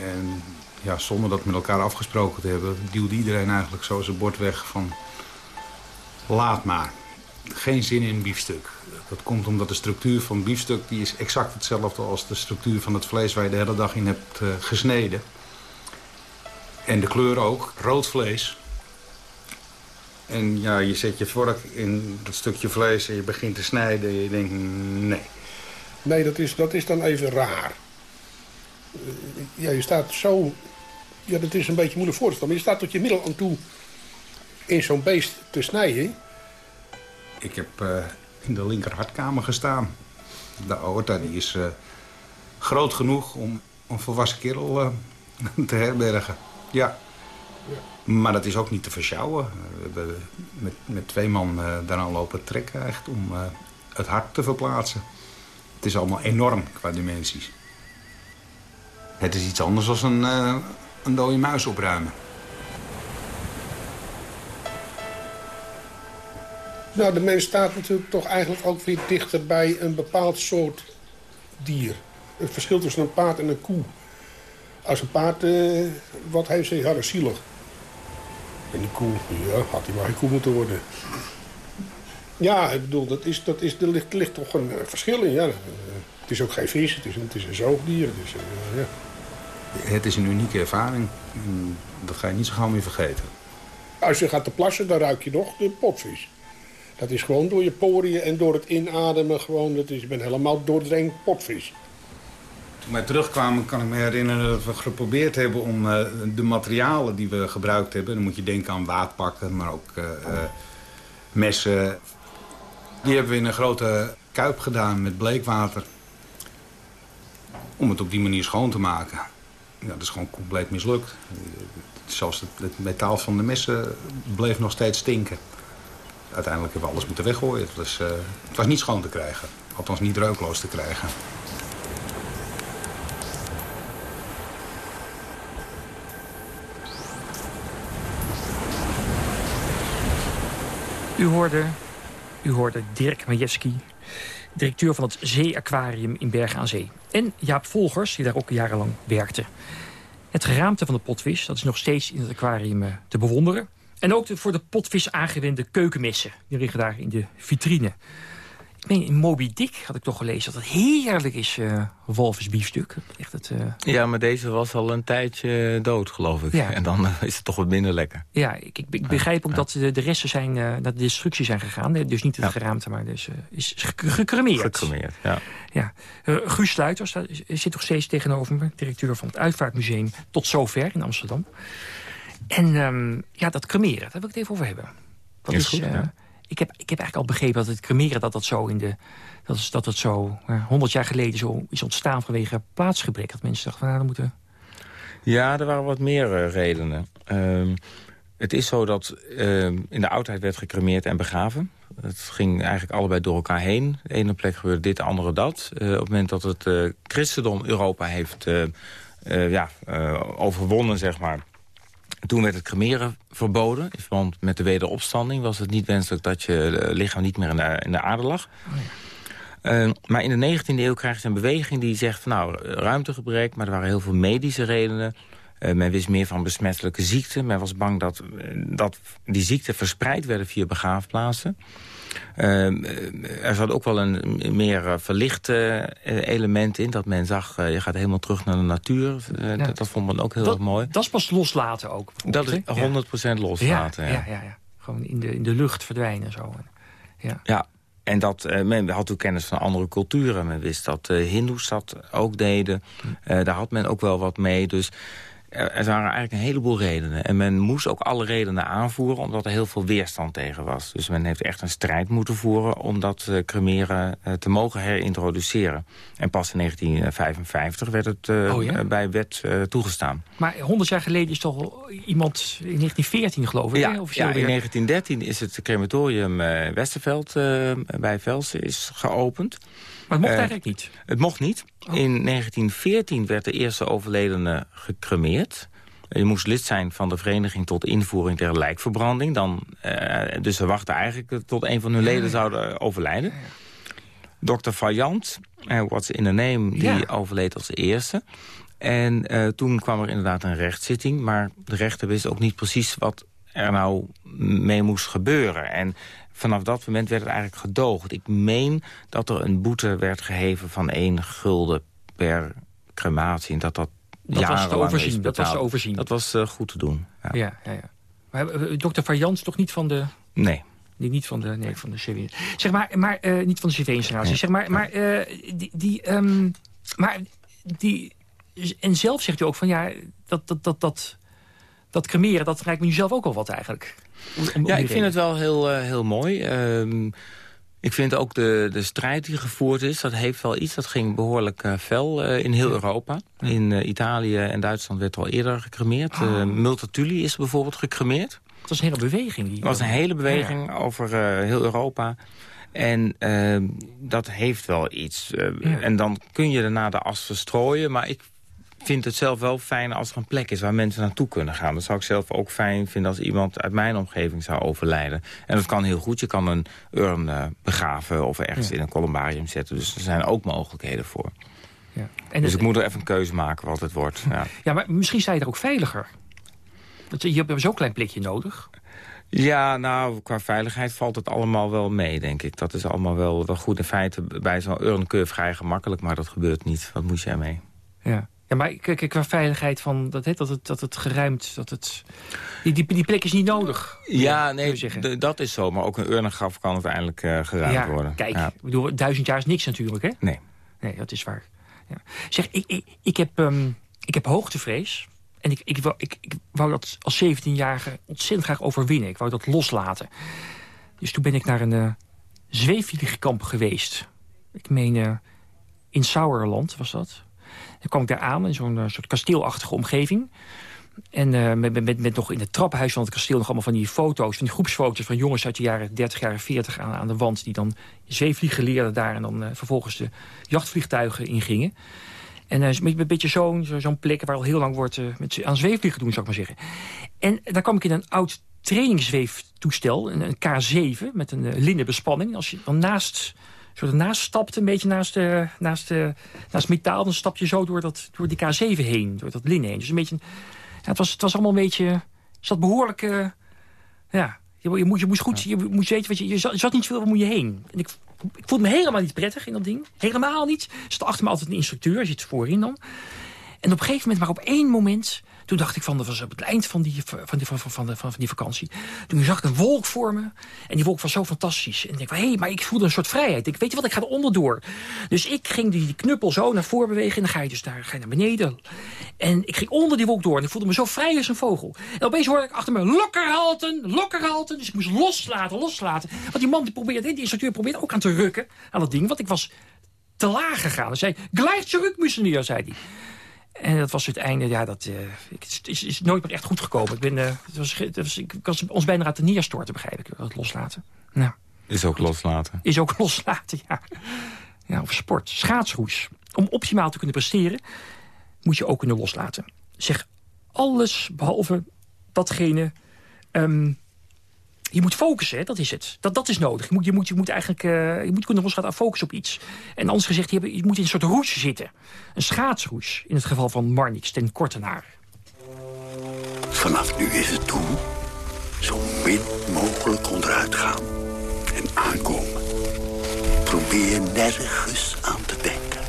En ja, zonder dat met elkaar afgesproken te hebben... duwde iedereen eigenlijk zo zijn bord weg van... laat maar. Geen zin in biefstuk. Dat komt omdat de structuur van biefstuk... die is exact hetzelfde als de structuur van het vlees... waar je de hele dag in hebt uh, gesneden. En de kleur ook. Rood vlees. En ja, je zet je vork in dat stukje vlees en je begint te snijden. En je denkt, nee. Nee, dat is, dat is dan even raar. Ja, je staat zo... Ja, dat is een beetje moeilijk voor te stellen. Maar je staat tot je middel aan toe in zo'n beest te snijden. Ik heb uh, in de linker hartkamer gestaan. De aorta die is uh, groot genoeg om een volwassen kerel uh, te herbergen. Ja. ja. Maar dat is ook niet te versjouwen. We hebben met, met twee man daaraan lopen trekken echt om het hart te verplaatsen. Het is allemaal enorm qua dimensies. Het is iets anders dan een, een dode muis opruimen. Nou, de mens staat natuurlijk toch eigenlijk ook weer dichter bij een bepaald soort dier. Het verschil tussen een paard en een koe. Als een paard, uh, wat heeft ze, ja, zielig. En die koe, ja, had hij maar een koe moeten worden. Ja, ik bedoel, dat is, dat is, er ligt, toch een uh, verschil in. Ja. het is ook geen vis, het is, het is een zoogdier. Dus, ja. Het is een unieke ervaring. Dat ga je niet zo gauw meer vergeten. Als je gaat te plassen, dan ruik je nog de potvis. Dat is gewoon door je poriën en door het inademen. Gewoon, dat is, je bent helemaal doordrenkt potvis. Toen wij terugkwamen kan ik me herinneren dat we geprobeerd hebben om uh, de materialen die we gebruikt hebben... dan moet je denken aan waadpakken, maar ook uh, uh, messen. Die hebben we in een grote kuip gedaan met bleekwater. Om het op die manier schoon te maken ja, dat is gewoon compleet mislukt. Zelfs het, metaal van de messen bleef nog steeds stinken. Uiteindelijk hebben we alles moeten weggooien. Het was, uh, het was niet schoon te krijgen. Althans niet reukloos te krijgen. U hoorde, u hoorde Dirk Majewski, directeur van het Zeeaquarium in Bergen aan Zee. En Jaap Volgers, die daar ook jarenlang werkte. Het geraamte van de potvis dat is nog steeds in het aquarium eh, te bewonderen. En ook de voor de potvis aangewende keukenmessen. Die liggen daar in de vitrine. Ik meen, in Moby Dick had ik toch gelezen dat het heerlijk is, uh, walvisbiefstuk. Echt het, uh... Ja, maar deze was al een tijdje dood, geloof ik. Ja. En dan uh, is het toch wat minder lekker. Ja, ik, ik, ik begrijp ook ja. dat de, de resten zijn, naar de destructie zijn gegaan. Dus niet het ja. geraamte, maar dus, is gecremeerd. Gecremeerd, ja. ja. Guus Sluiters zit nog steeds tegenover me. Directeur van het Uitvaartmuseum Tot Zover in Amsterdam. En um, ja, dat cremeren, daar wil ik het even over hebben. Dat is, is goed, ja ik heb, ik heb eigenlijk al begrepen dat het cremeren dat dat zo in de dat, is, dat het zo honderd jaar geleden zo is ontstaan vanwege plaatsgebrek. Dat mensen dachten van nou, dan moeten. Ja, er waren wat meer uh, redenen. Uh, het is zo dat uh, in de oudheid werd gecremeerd en begraven. Het ging eigenlijk allebei door elkaar heen. De ene plek gebeurde dit, de andere dat. Uh, op het moment dat het christendom Europa heeft ja, overwonnen, zeg maar toen werd het cremeren verboden. In verband met de wederopstanding was het niet wenselijk... dat je lichaam niet meer in de, in de aarde lag. Oh ja. uh, maar in de 19e eeuw krijg je een beweging die zegt... van nou, ruimtegebrek, maar er waren heel veel medische redenen. Uh, men wist meer van besmettelijke ziekten. Men was bang dat, dat die ziekten verspreid werden via begraafplaatsen. Uh, er zat ook wel een meer verlicht uh, element in. Dat men zag, je gaat helemaal terug naar de natuur. Ja. Dat, dat, vond men ook heel dat, erg mooi. Dat is pas loslaten ook. Dat is 100% ja. loslaten. Ja, ja. Ja, ja, Gewoon in de, in de lucht verdwijnen. Zo. Ja. ja. En dat, men had ook kennis van andere culturen. Men wist dat de hindoes dat ook deden. Hm. daar had men ook wel wat mee. Dus er waren eigenlijk een heleboel redenen. En men moest ook alle redenen aanvoeren... omdat er heel veel weerstand tegen was. Dus men heeft echt een strijd moeten voeren... om dat uh, cremeren uh, te mogen herintroduceren. En pas in 1955 werd het uh, oh, ja? bij wet toegestaan. Maar 100 jaar geleden is toch iemand in 1914 geloof ik? Ja, hè? ja in 1913 is het crematorium Westerveld bij Velsen is geopend. Maar het mocht uh, eigenlijk niet? Het mocht niet. Oh. In 1914 werd de eerste overledene gecremeerd. Je moest lid zijn van de vereniging tot invoering ter lijkverbranding. Dan, uh, dus ze wachten eigenlijk tot een van hun leden zouden overlijden. Dr. Vajant, uh, What's in the Name, die overleed als eerste. En uh, toen kwam er inderdaad een rechtszitting. Maar de rechter wist ook niet precies wat er nou mee moest gebeuren. En vanaf dat moment werd het eigenlijk gedoogd. Ik meen dat er een boete werd geheven van één gulden per crematie. En dat dat, dat was te overzien. Dat was te overzien. Dat was uh, goed te doen. Ja, ja, ja. ja. Maar uh, dokter Variant toch niet van de... Nee. Die niet van de, nee, van de CV. Zeg maar, maar uh, niet van de CV-installatie. Nee. Zeg maar, maar die, die, um, maar die, en zelf zegt u ook van ja, dat, dat, dat, dat, dat cremeren, dat lijkt me nu zelf ook al wat eigenlijk. Om, om ja, ik vind het wel heel, uh, heel mooi. Um, ik vind ook de, de strijd die gevoerd is, dat heeft wel iets. Dat ging behoorlijk uh, fel uh, in heel Europa. In uh, Italië en Duitsland werd al eerder gecremeerd. Ah. Multatuli is bijvoorbeeld gecremeerd. Het was een hele beweging. Die het was een hele beweging ja. over heel Europa. En uh, dat heeft wel iets. Ja. En dan kun je daarna de as verstrooien. Maar ik vind het zelf wel fijn als er een plek is waar mensen naartoe kunnen gaan. Dat zou ik zelf ook fijn vinden als iemand uit mijn omgeving zou overlijden. En dat kan heel goed. Je kan een urn uh, begraven of ergens ja. in een columbarium zetten. Dus er zijn ook mogelijkheden voor. Ja. En dus ik moet er even een keuze maken wat het wordt. Ja, ja maar misschien sta je er ook veiliger. Je hebt zo'n klein plekje nodig. Ja, nou, qua veiligheid valt het allemaal wel mee, denk ik. Dat is allemaal wel, wel goed. In feite, bij zo'n urn kun je vrij gemakkelijk, maar dat gebeurt niet. Wat moet je ermee? Ja. Ja, maar kijk, qua veiligheid van dat, dat, het, dat het geruimd, dat het... Die, die, die plek is niet nodig. Ja, nee, dat is zo. Maar ook een urnengraf kan uiteindelijk uh, geruimd ja, worden. Kijk, ja. bedoel, duizend jaar is niks natuurlijk, hè? Nee. Nee, dat is waar. Ja. Zeg, ik, ik, ik, heb, um, ik heb hoogtevrees. En ik, ik, wou, ik, ik wou dat als 17-jarige ontzettend graag overwinnen. Ik wou dat loslaten. Dus toen ben ik naar een uh, zweefvliegenkamp geweest. Ik meen uh, in Sauerland was dat. Dan kwam ik daar aan in zo'n uh, soort kasteelachtige omgeving. En uh, met, met, met nog in het trappenhuis van het kasteel nog allemaal van die foto's, van die groepsfoto's van jongens uit de jaren 30, jaren 40 aan, aan de wand. Die dan zeevliegen leerden daar en dan uh, vervolgens de jachtvliegtuigen ingingen. En uh, een beetje zo'n zo'n plek waar al heel lang wordt met, aan zweefvliegen doen, zou ik maar zeggen. En daar kwam ik in een oud trainingszweeftoestel, een, een K7 met een linnen bespanning. Als je dan naast zo ernaast stapt, een beetje naast, de, naast, de, naast metaal... dan stap je zo door, dat, door die K7 heen, door dat linnen heen. Dus een beetje, ja, het, was, het was allemaal een beetje... Zat behoorlijk... Uh, ja, je, je, moest, je moest goed je moest weten, wat je, je, zat, je zat niet veel, waar moet je heen? En ik, ik voelde me helemaal niet prettig in dat ding. Helemaal niet. Er zat achter me altijd een instructeur, zit voorin dan. En op een gegeven moment, maar op één moment... Toen dacht ik van, dat was op het eind van die, van die, van, van, van, van die vakantie. Toen zag ik een wolk voor me. En die wolk was zo fantastisch. En ik dacht, hé, hey, maar ik voelde een soort vrijheid. Ik weet je wat, ik ga er onderdoor. Dus ik ging die knuppel zo naar voren bewegen. En dan ga je dus daar, ga je naar beneden. En ik ging onder die wolk door. En ik voelde me zo vrij als een vogel. En opeens hoorde ik achter me, lokkerhalten, lokkerhalten. Dus ik moest loslaten, loslaten. Want die man die probeerde, die instructeur probeerde ook aan te rukken aan dat ding. Want ik was te laag gegaan. Hij zei, gelijk terug, meneer, zei hij. En dat was het einde, ja, dat uh, het is, is, nooit meer echt goed gekomen. Ik, ben, uh, het was, het was, ik was ons bijna laten neerstorten, begrijp ik. Het loslaten. Nou, is ook loslaten. Is ook loslaten, ja. Ja, of sport. Schaatsroes. Om optimaal te kunnen presteren, moet je ook kunnen loslaten. Zeg alles behalve datgene... Um, je moet focussen, hè? dat is het. Dat, dat is nodig. Je moet, je moet, je moet eigenlijk uh, je moet kunnen losgaan aan focussen op iets. En anders gezegd, je, je moet in een soort roes zitten. Een schaatsroes, in het geval van Marnix ten Kortenaar. Vanaf nu is het doel zo min mogelijk onderuit gaan en aankomen. Probeer nergens aan te denken.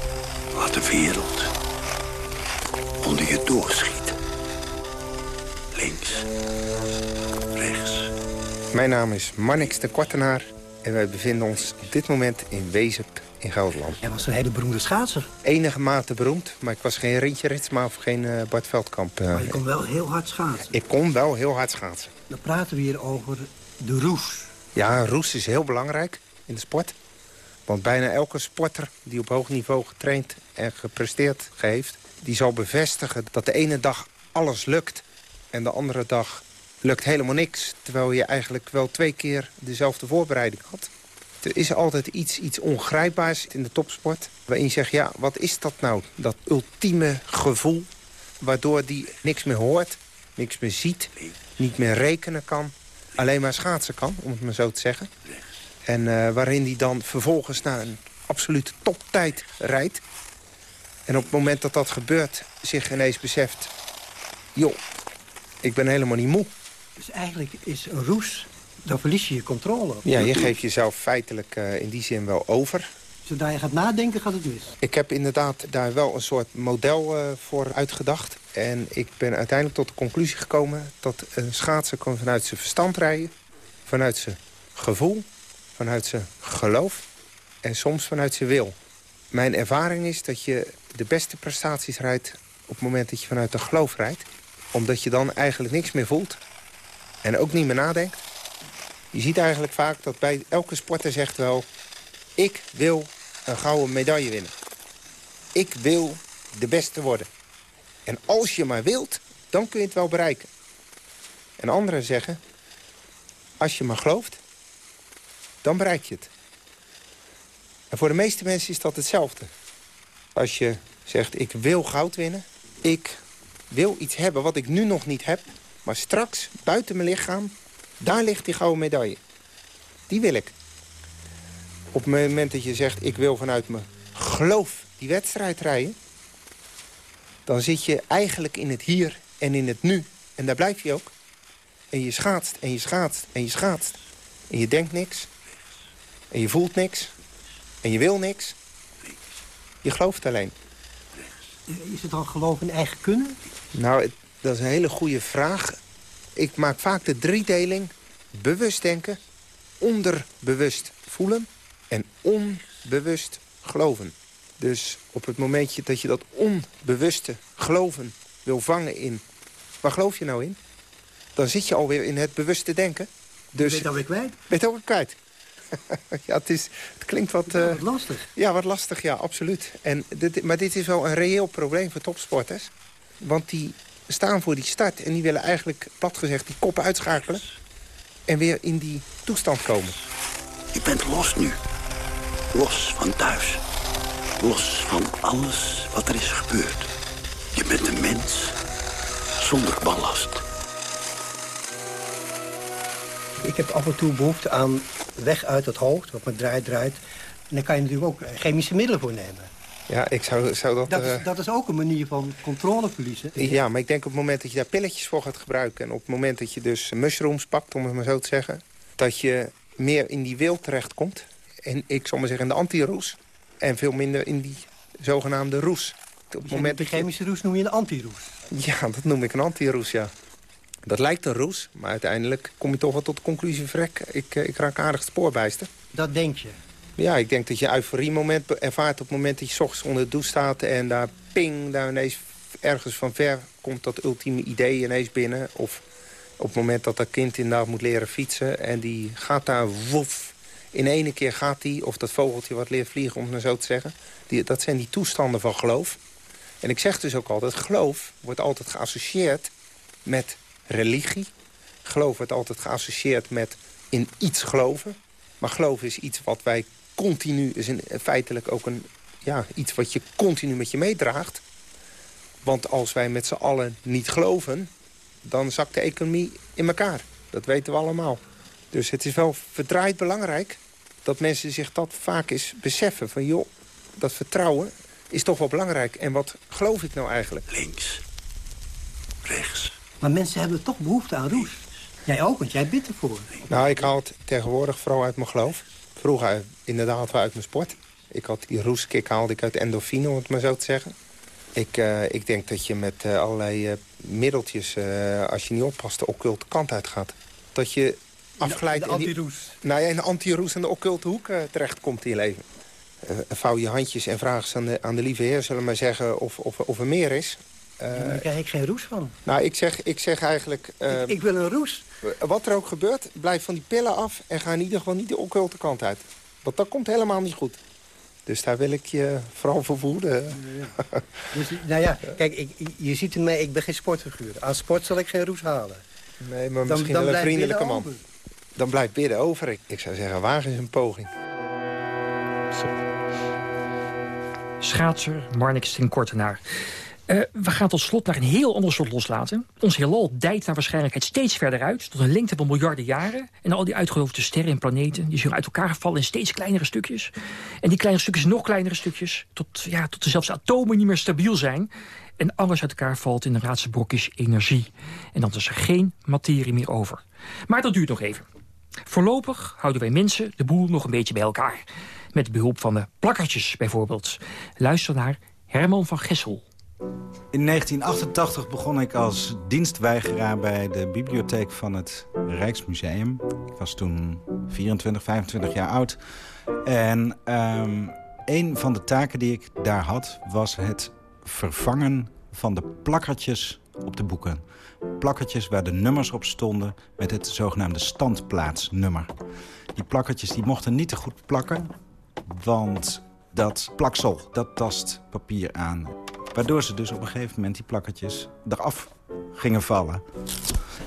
Laat de wereld onder je doorschieten. Links, rechts. Mijn naam is Marnix de Kortenaar en wij bevinden ons op dit moment in Wezep in Gelderland. Jij was een hele beroemde schaatser. Enige mate beroemd, maar ik was geen Rintje Ritsma of geen uh, Bart Veldkamp. Uh, maar je kon wel heel hard schaatsen. Ik kon wel heel hard schaatsen. Dan praten we hier over de roes. Ja, roes is heel belangrijk in de sport. Want bijna elke sporter die op hoog niveau getraind en gepresteerd heeft... die zal bevestigen dat de ene dag alles lukt en de andere dag lukt helemaal niks. Terwijl je eigenlijk wel twee keer dezelfde voorbereiding had. Er is altijd iets, iets ongrijpbaars in de topsport. Waarin je zegt, ja, wat is dat nou? Dat ultieme gevoel waardoor die niks meer hoort. niks meer ziet, niet meer rekenen kan. Alleen maar schaatsen kan, om het maar zo te zeggen. En uh, waarin hij dan vervolgens naar een absolute toptijd rijdt. En op het moment dat dat gebeurt, zich ineens beseft... joh, ik ben helemaal niet moe. Dus eigenlijk is een roes, dan verlies je je controle. Ja, je geeft jezelf feitelijk uh, in die zin wel over. Zodra je gaat nadenken, gaat het mis. Ik heb inderdaad daar wel een soort model uh, voor uitgedacht. En ik ben uiteindelijk tot de conclusie gekomen... dat een schaatser kan vanuit zijn verstand rijden... vanuit zijn gevoel, vanuit zijn geloof... en soms vanuit zijn wil. Mijn ervaring is dat je de beste prestaties rijdt... op het moment dat je vanuit de geloof rijdt. Omdat je dan eigenlijk niks meer voelt. En ook niet meer nadenkt. Je ziet eigenlijk vaak dat bij elke sporter zegt wel... ik wil een gouden medaille winnen. Ik wil de beste worden. En als je maar wilt, dan kun je het wel bereiken. En anderen zeggen, als je maar gelooft, dan bereik je het. En voor de meeste mensen is dat hetzelfde. Als je zegt, ik wil goud winnen. Ik wil iets hebben wat ik nu nog niet heb. Maar straks, buiten mijn lichaam, daar ligt die gouden medaille. Die wil ik. Op het moment dat je zegt, ik wil vanuit mijn geloof die wedstrijd rijden... dan zit je eigenlijk in het hier en in het nu. En daar blijf je ook. En je schaatst en je schaatst en je schaatst. En je denkt niks. En je voelt niks. En je wil niks. Je gelooft alleen. Is het dan geloof in eigen kunnen? Nou, dat is een hele goede vraag. Ik maak vaak de driedeling. Bewust denken, onderbewust voelen en onbewust geloven. Dus op het momentje dat je dat onbewuste geloven wil vangen in... waar geloof je nou in? Dan zit je alweer in het bewuste denken. Dus, ben je het alweer kwijt? Ben je het alweer kwijt? ja, het, is, het klinkt wat... Ja, wat lastig. Ja, wat lastig, ja, absoluut. En dit, maar dit is wel een reëel probleem voor topsporters. Want die staan voor die start en die willen eigenlijk, plat gezegd, die koppen uitschakelen... en weer in die toestand komen. Je bent los nu. Los van thuis. Los van alles wat er is gebeurd. Je bent een mens zonder ballast. Ik heb af en toe behoefte aan weg uit het hoofd, wat me draait, draait. En daar kan je natuurlijk ook chemische middelen voor nemen. Ja, ik zou, zou dat... Dat is, uh... dat is ook een manier van controle verliezen. Ja, maar ik denk op het moment dat je daar pilletjes voor gaat gebruiken... en op het moment dat je dus mushrooms pakt, om het maar zo te zeggen... dat je meer in die wil terechtkomt. En ik zal maar zeggen in de anti-roes. En veel minder in die zogenaamde roes. Op het moment de chemische roes noem je een anti-roes? Ja, dat noem ik een anti-roes, ja. Dat lijkt een roes, maar uiteindelijk kom je toch wel tot de conclusie... vrek, ik, ik raak aardig spoorbijster. Dat denk je? Ja, ik denk dat je euforie-moment ervaart op het moment dat je ochtends onder de douche staat... en daar ping, daar ineens ergens van ver komt dat ultieme idee ineens binnen. Of op het moment dat dat kind inderdaad moet leren fietsen... en die gaat daar woef. In ene keer gaat die, of dat vogeltje wat leert vliegen, om het maar zo te zeggen. Die, dat zijn die toestanden van geloof. En ik zeg dus ook altijd, geloof wordt altijd geassocieerd met religie. Geloof wordt altijd geassocieerd met in iets geloven. Maar geloof is iets wat wij continu, is in, feitelijk ook een, ja, iets wat je continu met je meedraagt. Want als wij met z'n allen niet geloven, dan zakt de economie in elkaar. Dat weten we allemaal. Dus het is wel verdraaid belangrijk dat mensen zich dat vaak eens beseffen. Van joh, dat vertrouwen is toch wel belangrijk. En wat geloof ik nou eigenlijk? Links. Rechts. Maar mensen hebben toch behoefte aan roes. Jij ook, want jij bidt ervoor. Nou, ik haal het tegenwoordig vooral uit mijn geloof. Vroeger inderdaad wel uit mijn sport. Ik had die roeskick haalde ik uit endorfine, om het maar zo te zeggen. Ik, uh, ik denk dat je met uh, allerlei uh, middeltjes, als je niet oppast, de occulte kant uitgaat. Dat je afgeleid... De anti-roes. Nou ja, in de anti-roes en de occulte hoek terechtkomt in je leven. vouw je handjes en vraag eens aan de, aan de lieve heer, zullen we maar zeggen, of, of, of er meer is. Ja, daar krijg ik geen roes van. Nou, ik zeg, ik zeg eigenlijk... Ik, ik, wil een roes. Wat er ook gebeurt, blijf van die pillen af... en ga in ieder geval niet de occulte kant uit. Want dat komt helemaal niet goed. Dus daar wil ik je vooral voor voeden. Ja. Dus, nou ja, kijk, ik, je ziet in mij, ik ben geen sportfiguur. Aan sport zal ik geen roes halen. Nee, maar dan, misschien dan wel een vriendelijke man. Over. Dan blijft bidden over. Ik, ik zou zeggen, wagen is een poging. Schaatser Marnix ten Kortenaar. Uh, we gaan tot slot naar een heel ander soort loslaten. Ons heelal dijt naar waarschijnlijkheid steeds verder uit... tot een lengte van miljarden jaren. En al die uitgeloofde sterren en planeten... die zullen uit elkaar vallen in steeds kleinere stukjes. En die kleine stukjes nog kleinere stukjes... tot, ja, tot zelfs atomen niet meer stabiel zijn. En alles uit elkaar valt in een raadse brokjes energie. En dan is er geen materie meer over. Maar dat duurt nog even. Voorlopig houden wij mensen de boel nog een beetje bij elkaar. Met behulp van de plakkertjes bijvoorbeeld. Luister naar Herman van Gessel. In 1988 begon ik als dienstweigeraar bij de bibliotheek van het Rijksmuseum. Ik was toen 24, 25 jaar oud. En um, een van de taken die ik daar had was het vervangen van de plakkertjes op de boeken. Plakkertjes waar de nummers op stonden met het zogenaamde standplaatsnummer. Die plakkertjes die mochten niet te goed plakken, want dat plaksel, dat tast papier aan. Waardoor ze dus op een gegeven moment die plakkertjes eraf gingen vallen.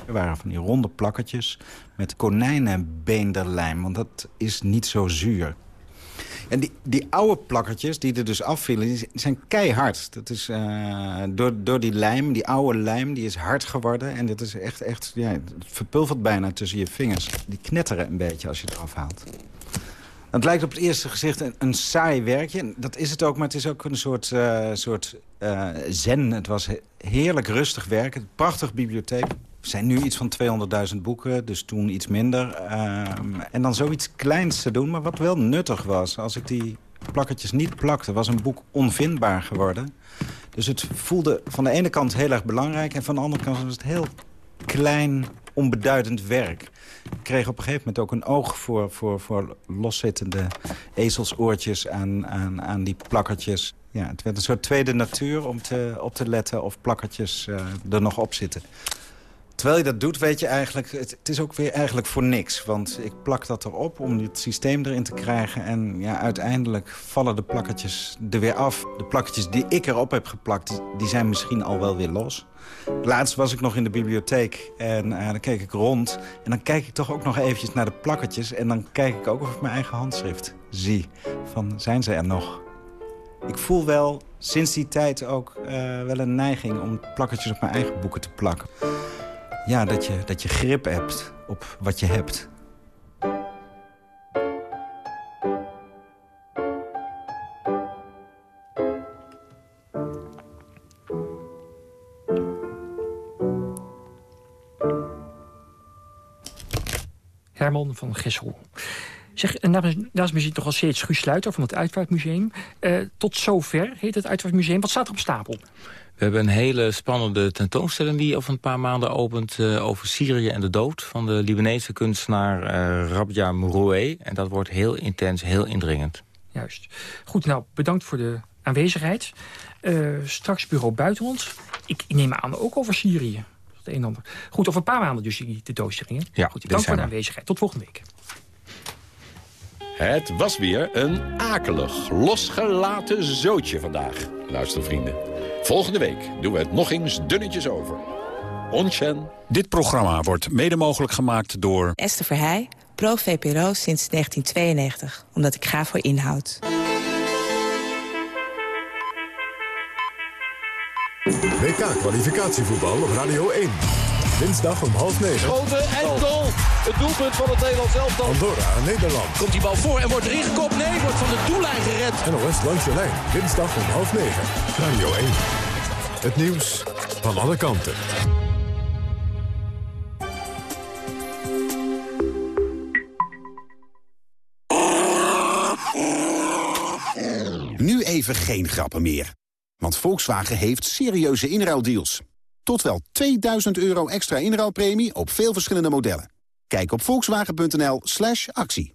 Er waren van die ronde plakkertjes met konijnenbeenderlijm, want dat is niet zo zuur. En die, die oude plakkertjes die er dus afvielen, zijn keihard. Dat is uh, door, door die lijm, die oude lijm, die is hard geworden. En dat is echt, echt ja, het verpulvert bijna tussen je vingers. Die knetteren een beetje als je het afhaalt. Het lijkt op het eerste gezicht een, een saai werkje. Dat is het ook, maar het is ook een soort, uh, soort uh, zen. Het was heerlijk rustig werken. Prachtig bibliotheek. Er zijn nu iets van 200.000 boeken, dus toen iets minder. Um, en dan zoiets kleins te doen, maar wat wel nuttig was. Als ik die plakketjes niet plakte, was een boek onvindbaar geworden. Dus het voelde van de ene kant heel erg belangrijk... en van de andere kant was het heel klein, onbeduidend werk. Ik kreeg op een gegeven moment ook een oog voor, voor, voor loszittende ezelsoortjes aan, aan, aan die plakkertjes. Ja, het werd een soort tweede natuur om te, op te letten of plakkertjes uh, er nog op zitten. Terwijl je dat doet, weet je eigenlijk... Het, is ook weer eigenlijk voor niks. Want ik plak dat erop om het systeem erin te krijgen. En ja, uiteindelijk vallen de plakkertjes er weer af. De plakkertjes die ik erop heb geplakt, die zijn misschien al wel weer los. Laatst was ik nog in de bibliotheek en uh, dan keek ik rond. En dan kijk ik toch ook nog eventjes naar de plakkertjes. En dan kijk ik ook of ik mijn eigen handschrift zie. Van, zijn ze er nog? Ik voel wel sinds die tijd ook uh, wel een neiging om plakkertjes op mijn eigen boeken te plakken ja, dat, je, dat je grip hebt op wat je hebt. Herman van Gessel. Zeg, naast me zit toch al steeds Guus Sluiter van het Uitvaartmuseum. Uh, tot zover heet het Uitvaartmuseum. Wat staat er op stapel? We hebben een hele spannende tentoonstelling die over een paar maanden opent... Uh, over Syrië en de dood van de Libanese kunstenaar uh, Rabia Mouroué. En dat wordt heel intens, heel indringend. Juist. Goed, nou, bedankt voor de aanwezigheid. Uh, straks bureau buitenland. Ik, ik neem aan ook over Syrië. Het een en ander. Goed, over een paar maanden dus die tentoonstellingen. Ja, Goed, dank voor de aanwezigheid. Tot volgende week. Het was weer een akelig, losgelaten zootje vandaag, luistervrienden. Volgende week doen we het nog eens dunnetjes over. Onchen. Dit programma wordt mede mogelijk gemaakt door... Esther Verheij, pro-VPRO sinds 1992. Omdat ik ga voor inhoud. WK-kwalificatievoetbal op Radio 1. Dinsdag om half negen. Schoten en goal. Het doelpunt van het Nederlands elftal. Andorra, Nederland. Komt die bal voor en wordt erin gekopt? Nee, wordt van de doellijn gered. NOS langs de lijn. Dinsdag om half negen. Radio 1. Het nieuws van alle kanten. Nu even geen grappen meer. Want Volkswagen heeft serieuze inruildeals. Tot wel 2000 euro extra inruilpremie op veel verschillende modellen. Kijk op volkswagen.nl slash actie.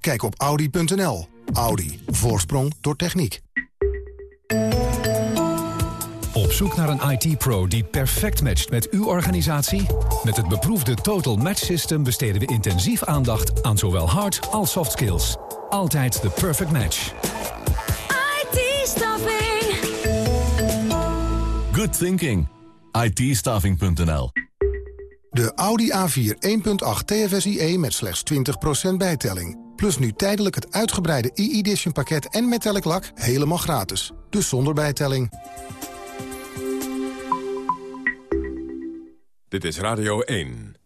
Kijk op Audi.nl. Audi. Voorsprong door techniek. Op zoek naar een IT-pro die perfect matcht met uw organisatie? Met het beproefde Total Match System besteden we intensief aandacht aan zowel hard als soft skills. Altijd de perfect match. IT-staffing. Good thinking. it De Audi A4 1.8 TFSIe met slechts 20% bijtelling. Plus nu tijdelijk het uitgebreide e-edition pakket en metallic lak helemaal gratis. Dus zonder bijtelling. Dit is Radio 1.